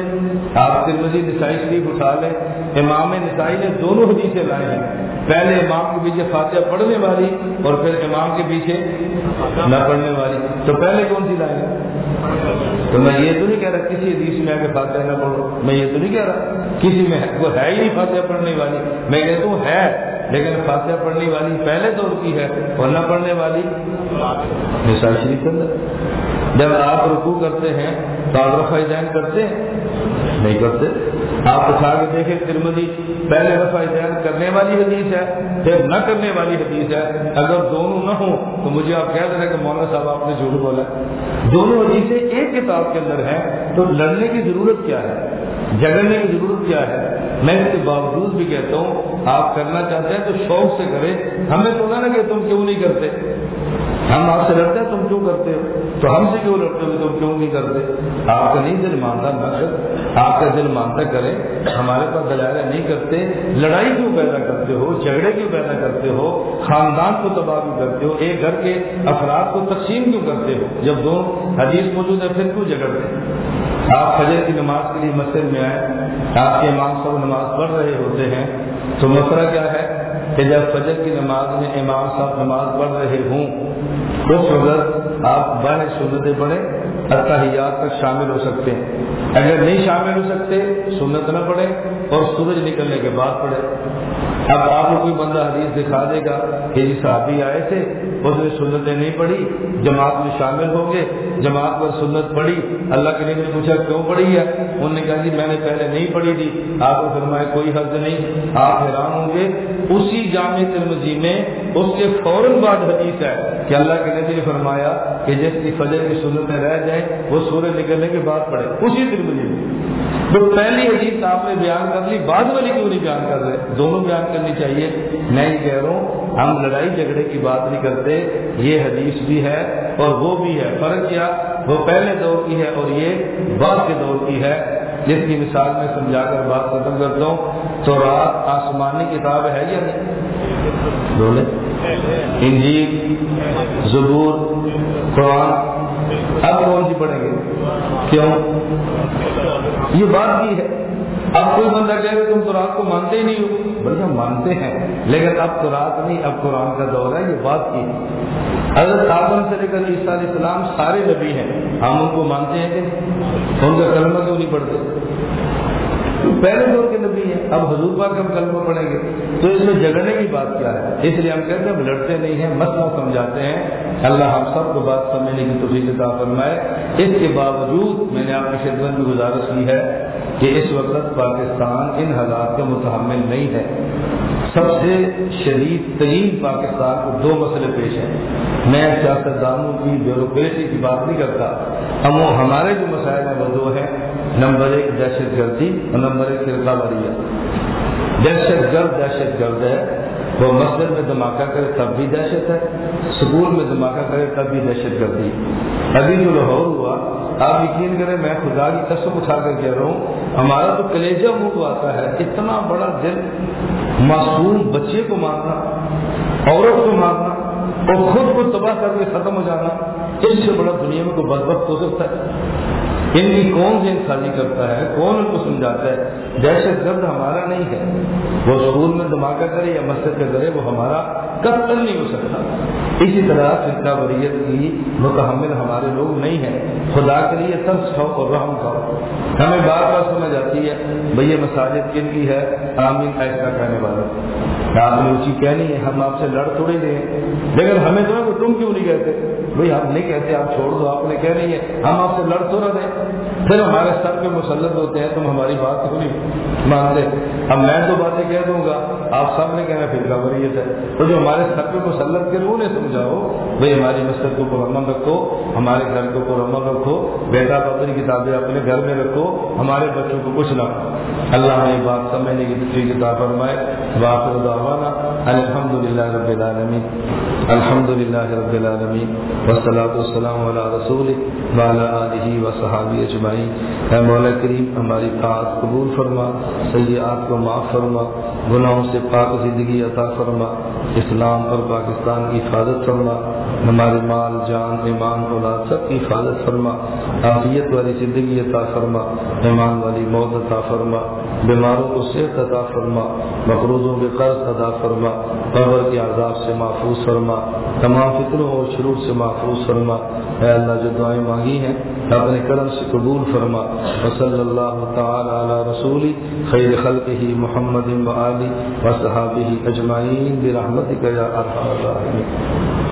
آپ ترمزی نسائی شریف اٹھا لیں۔ امام نسائی نے دونوں حدیثیں لائے ہیں۔ پہلے امام کے پیچھے فاتحہ پڑھنے والی اور پھر امام کے پیچھے نہ پڑھنے والی۔ تو پہلے کون سی لائیں تو میں یہ تو نہیں کہہ رہا کسی حدیث میں آگے فاتحہ نہ پڑھو۔ میں یہ تو نہیں کہہ رہا۔ کسی میں وہ ہے ہی نہیں فاتحہ پڑھنے والی۔ میں کہتا ہوں ہے۔ لیکن فاتحہ پڑھنے والی پہلے دور کی ہے اور نہ پڑھنے والی نسائی شریف کے اندر۔ جب آپ رکو کرتے ہیں تو آپ رفع دین کرتے ہیں؟ نہیں کرتے۔ آپ اٹھا کے دیکھیں ترمدی پہلے رفع دین کرنے والی حدیث ہے، پھر نہ کرنے والی حدیث ہے۔ اگر دونوں نہ ہوں تو مجھے آپ کہہ دیں کہ مولانا صاحب آپ نے جھوٹ بولا۔ دونوں حدیثیں ایک کتاب کے اندر ہیں، تو لڑنے کی ضرورت کیا ہے؟ جگڑنے کی ضرورت کیا ہے؟ میں اس کے باوجود بھی کہتا ہوں، آپ کرنا چاہتے ہیں تو شوق سے کریں۔ ہمیں تو نہ کہ تم کیوں نہیں کرتے۔ ہم آپ سے لڑتے ہیں، تم کیوں کرتے ہو؟ تو ہم سے کیوں لڑتے ہو تم کیوں نہیں کرتے؟ آپ کا نہیں دل مانتا مقصد آپ کا دل مانتا کرے، ہمارے پاس دلائل نہیں کرتے، لڑائی کیوں پیدا کرتے ہو، جھگڑے کیوں پیدا کرتے ہو، خاندان کو تباہ کیوں کرتے ہو، ایک گھر کے افراد کو تقسیم کیوں کرتے ہو؟ جب دو حدیث موجود ہے پھر کیوں جھگڑتے آپ فجر کی نماز کے لیے مسجد میں آئے، آپ کے امام سب نماز پڑھ رہے ہوتے ہیں، تو مسئلہ کیا ہے کہ جب فجر کی نماز میں امام صاحب نماز پڑھ رہے ہوں، اس وقت آپ بڑے سنتیں پڑھیں اتحیات تک شامل ہو سکتے ہیں۔ اگر نہیں شامل ہو سکتے، سنت نہ پڑھے اور سورج نکلنے کے بعد پڑھے اب آپ کو کوئی بندہ حدیث دکھا دے گا کہ جی صحابی آئے تھے، اس نے سنتیں نہیں پڑھی، جماعت میں شامل ہوں گے، جماعت پر سنت پڑھی، اللہ کے نے پوچھا کیوں پڑھی ہے؟ انہوں نے کہا جی میں نے پہلے نہیں پڑھی تھی۔ آپ کو فرمایا کوئی حد نہیں، آپ حیران ہوں گے۔ اسی جامع ترمزی میں اس کے فوراً بعد حدیث ہے کہ اللہ کے نبی نے فرمایا کہ جس کی فجر کی سنتیں رہ جائیں، وہ سورج نکلنے کے بعد پڑھے اسی ترمزی میں۔ تو پہلی حدیث آپ نے بیان کر لی، بعد والی کیوں نہیں بیان کر رہے؟ دونوں بیان کرنی چاہیے۔ میں یہ کہہ رہا ہوں، ہم لڑائی جھگڑے کی بات نہیں کرتے، یہ حدیث بھی ہے اور وہ بھی ہے۔ فرق کیا؟ وہ پہلے دور کی ہے اور یہ بعد کے دور کی ہے۔ جس کی مثال میں سمجھا کر بات ختم کرتا ہوں۔ تو رات آسمانی کتاب ہے یا نہیں؟ بولے۔ انجیل، زبور، قرآن۔ اب کون سی پڑھیں گے؟ کیوں؟ یہ بات بھی ہے۔ اب کوئی بندہ کہہ رہے تم تو رات کو مانتے ہی نہیں ہو۔ بھائی ہم مانتے ہیں، لیکن اب تو رات نہیں، اب قرآن کا دور ہے، یہ بات کی۔ حضرت آدم سے لے کر عیسیٰ علیہ السلام سارے نبی ہیں۔ ہم ان کو مانتے ہیں کہ ان کا کلمہ کیوں نہیں پڑھتے؟ پہلے دور کے نبی ہیں، اب حضور پاک ہم کلمہ پڑھیں گے۔ تو اس میں جگڑنے کی بات کیا ہے؟ اس لیے ہم کہتے ہیں، ہم لڑتے نہیں ہیں مسئلہ سمجھاتے ہیں۔ اللہ ہم سب کو بات سمجھنے کی توفیق عطا فرمائے۔ اس کے باوجود میں نے آپ کی خدمت میں گزارش کی ہے کہ اس وقت پاکستان ان حالات کا متحمل نہیں ہے۔ سب سے شدید ترین پاکستان کو دو مسئلے پیش ہیں۔ میں سیاستدانوں کی بیوروکریسی کی بات نہیں کرتا۔ ہم وہ ہمارے جو مسائل ہیں وہ دو ہیں۔ نمبر ایک، دہشت گردی اور نمبر ایک، فرقہ وریہ۔ دہشت گرد دہشت گرد ہے۔ وہ مسجد میں دھماکہ کرے تب بھی دہشت ہے، سکول میں دھماکہ کرے تب بھی دہشت گردی۔ ابھی جو لاہور ہوا آپ یقین کریں میں خدا کی قسم اٹھا کر کہہ رہا ہوں، ہمارا تو کلیجہ منہ آتا ہے، اتنا بڑا دل معصوم بچے کو مارنا، عورت کو مارنا، اور خود کو تباہ کر کے ختم ہو جانا اس سے بڑا دنیا میں کوئی بدبخت ہو سکتا ہے۔ ان کی کون ذہن سازی کرتا ہے، کون ان کو سمجھاتا ہے؟ دہشت گرد ہمارا نہیں ہے۔ دھماکہ کرے یا مسجد کا کرے وہ ہمارا قتل نہیں ہو سکتا۔ اسی طرح فتنہ وریت کی متحمل ہمارے لوگ نہیں ہیں۔ خدا کے لیے تب شوق اور رحم کا۔ ہمیں بار بار سمجھ آتی ہے بھیا مساجد کن کی ہے؟ آمین ایسا کہنے والا۔ آپ نے اونچی کہنی ہے، ہم آپ سے لڑ تھوڑے دیں۔ لیکن ہمیں تو ہے تم کیوں نہیں کہتے؟ بھائی ہم نہیں کہتے، آپ چھوڑ دو، آپ نے کہہ رہی ہے، ہم آپ سے لڑ تو نہ دیں۔ پھر ہمارے سر پہ مسلط ہوتے ہیں، تم ہماری بات کیوں نہیں مانتے۔ اب میں تو باتیں کہہ دوں گا، آپ سب نے کہنا پھر خبریت ہے۔ تو جو ہمارے سر پہ مسلط کے روح نے سمجھاؤ بھائی ہماری مسجد کو پرامن رکھو، ہمارے گھر کو پرامن رکھو بیٹا پتری کتابیں اپنے گھر میں رکھو، ہمارے بچوں کو کچھ نہ۔ اللہ نے بات سمجھنے کی دوسری کتاب فرمائے۔ واقع دعوانا الحمد للہ رب العالمین الحمد للہ رب العالمین وسلاۃ السلام علیہ رسول والا علیہ و صحابی اجمائی اے مولا کریم، ہماری بات قبول فرما سیاحت کو معاف فرما، گناہوں سے پاک زندگی عطا فرما، اسلام اور پاکستان کی حفاظت فرما، ہمارے مال، جان، ایمان، اولاد سب کی حفاظت فرما، عافیت والی زندگی عطا فرما، ایمان والی موت عطا فرما، بیماروں کو صحت عطا فرما، مقروضوں کے قرض ادا فرما قبر کے عذاب سے محفوظ فرما، تمام فکروں اور شروع سے محفوظ فرما۔ اے اللہ، جو دعائیں مانگی ہیں، اپنے کرم سے قبول فرما۔ وصلی اللہ تعالی علی رسولی، خیر خلق ہی محمد و علی و صحابہ اجمعین، برحمتک یا ارحم الراحمین۔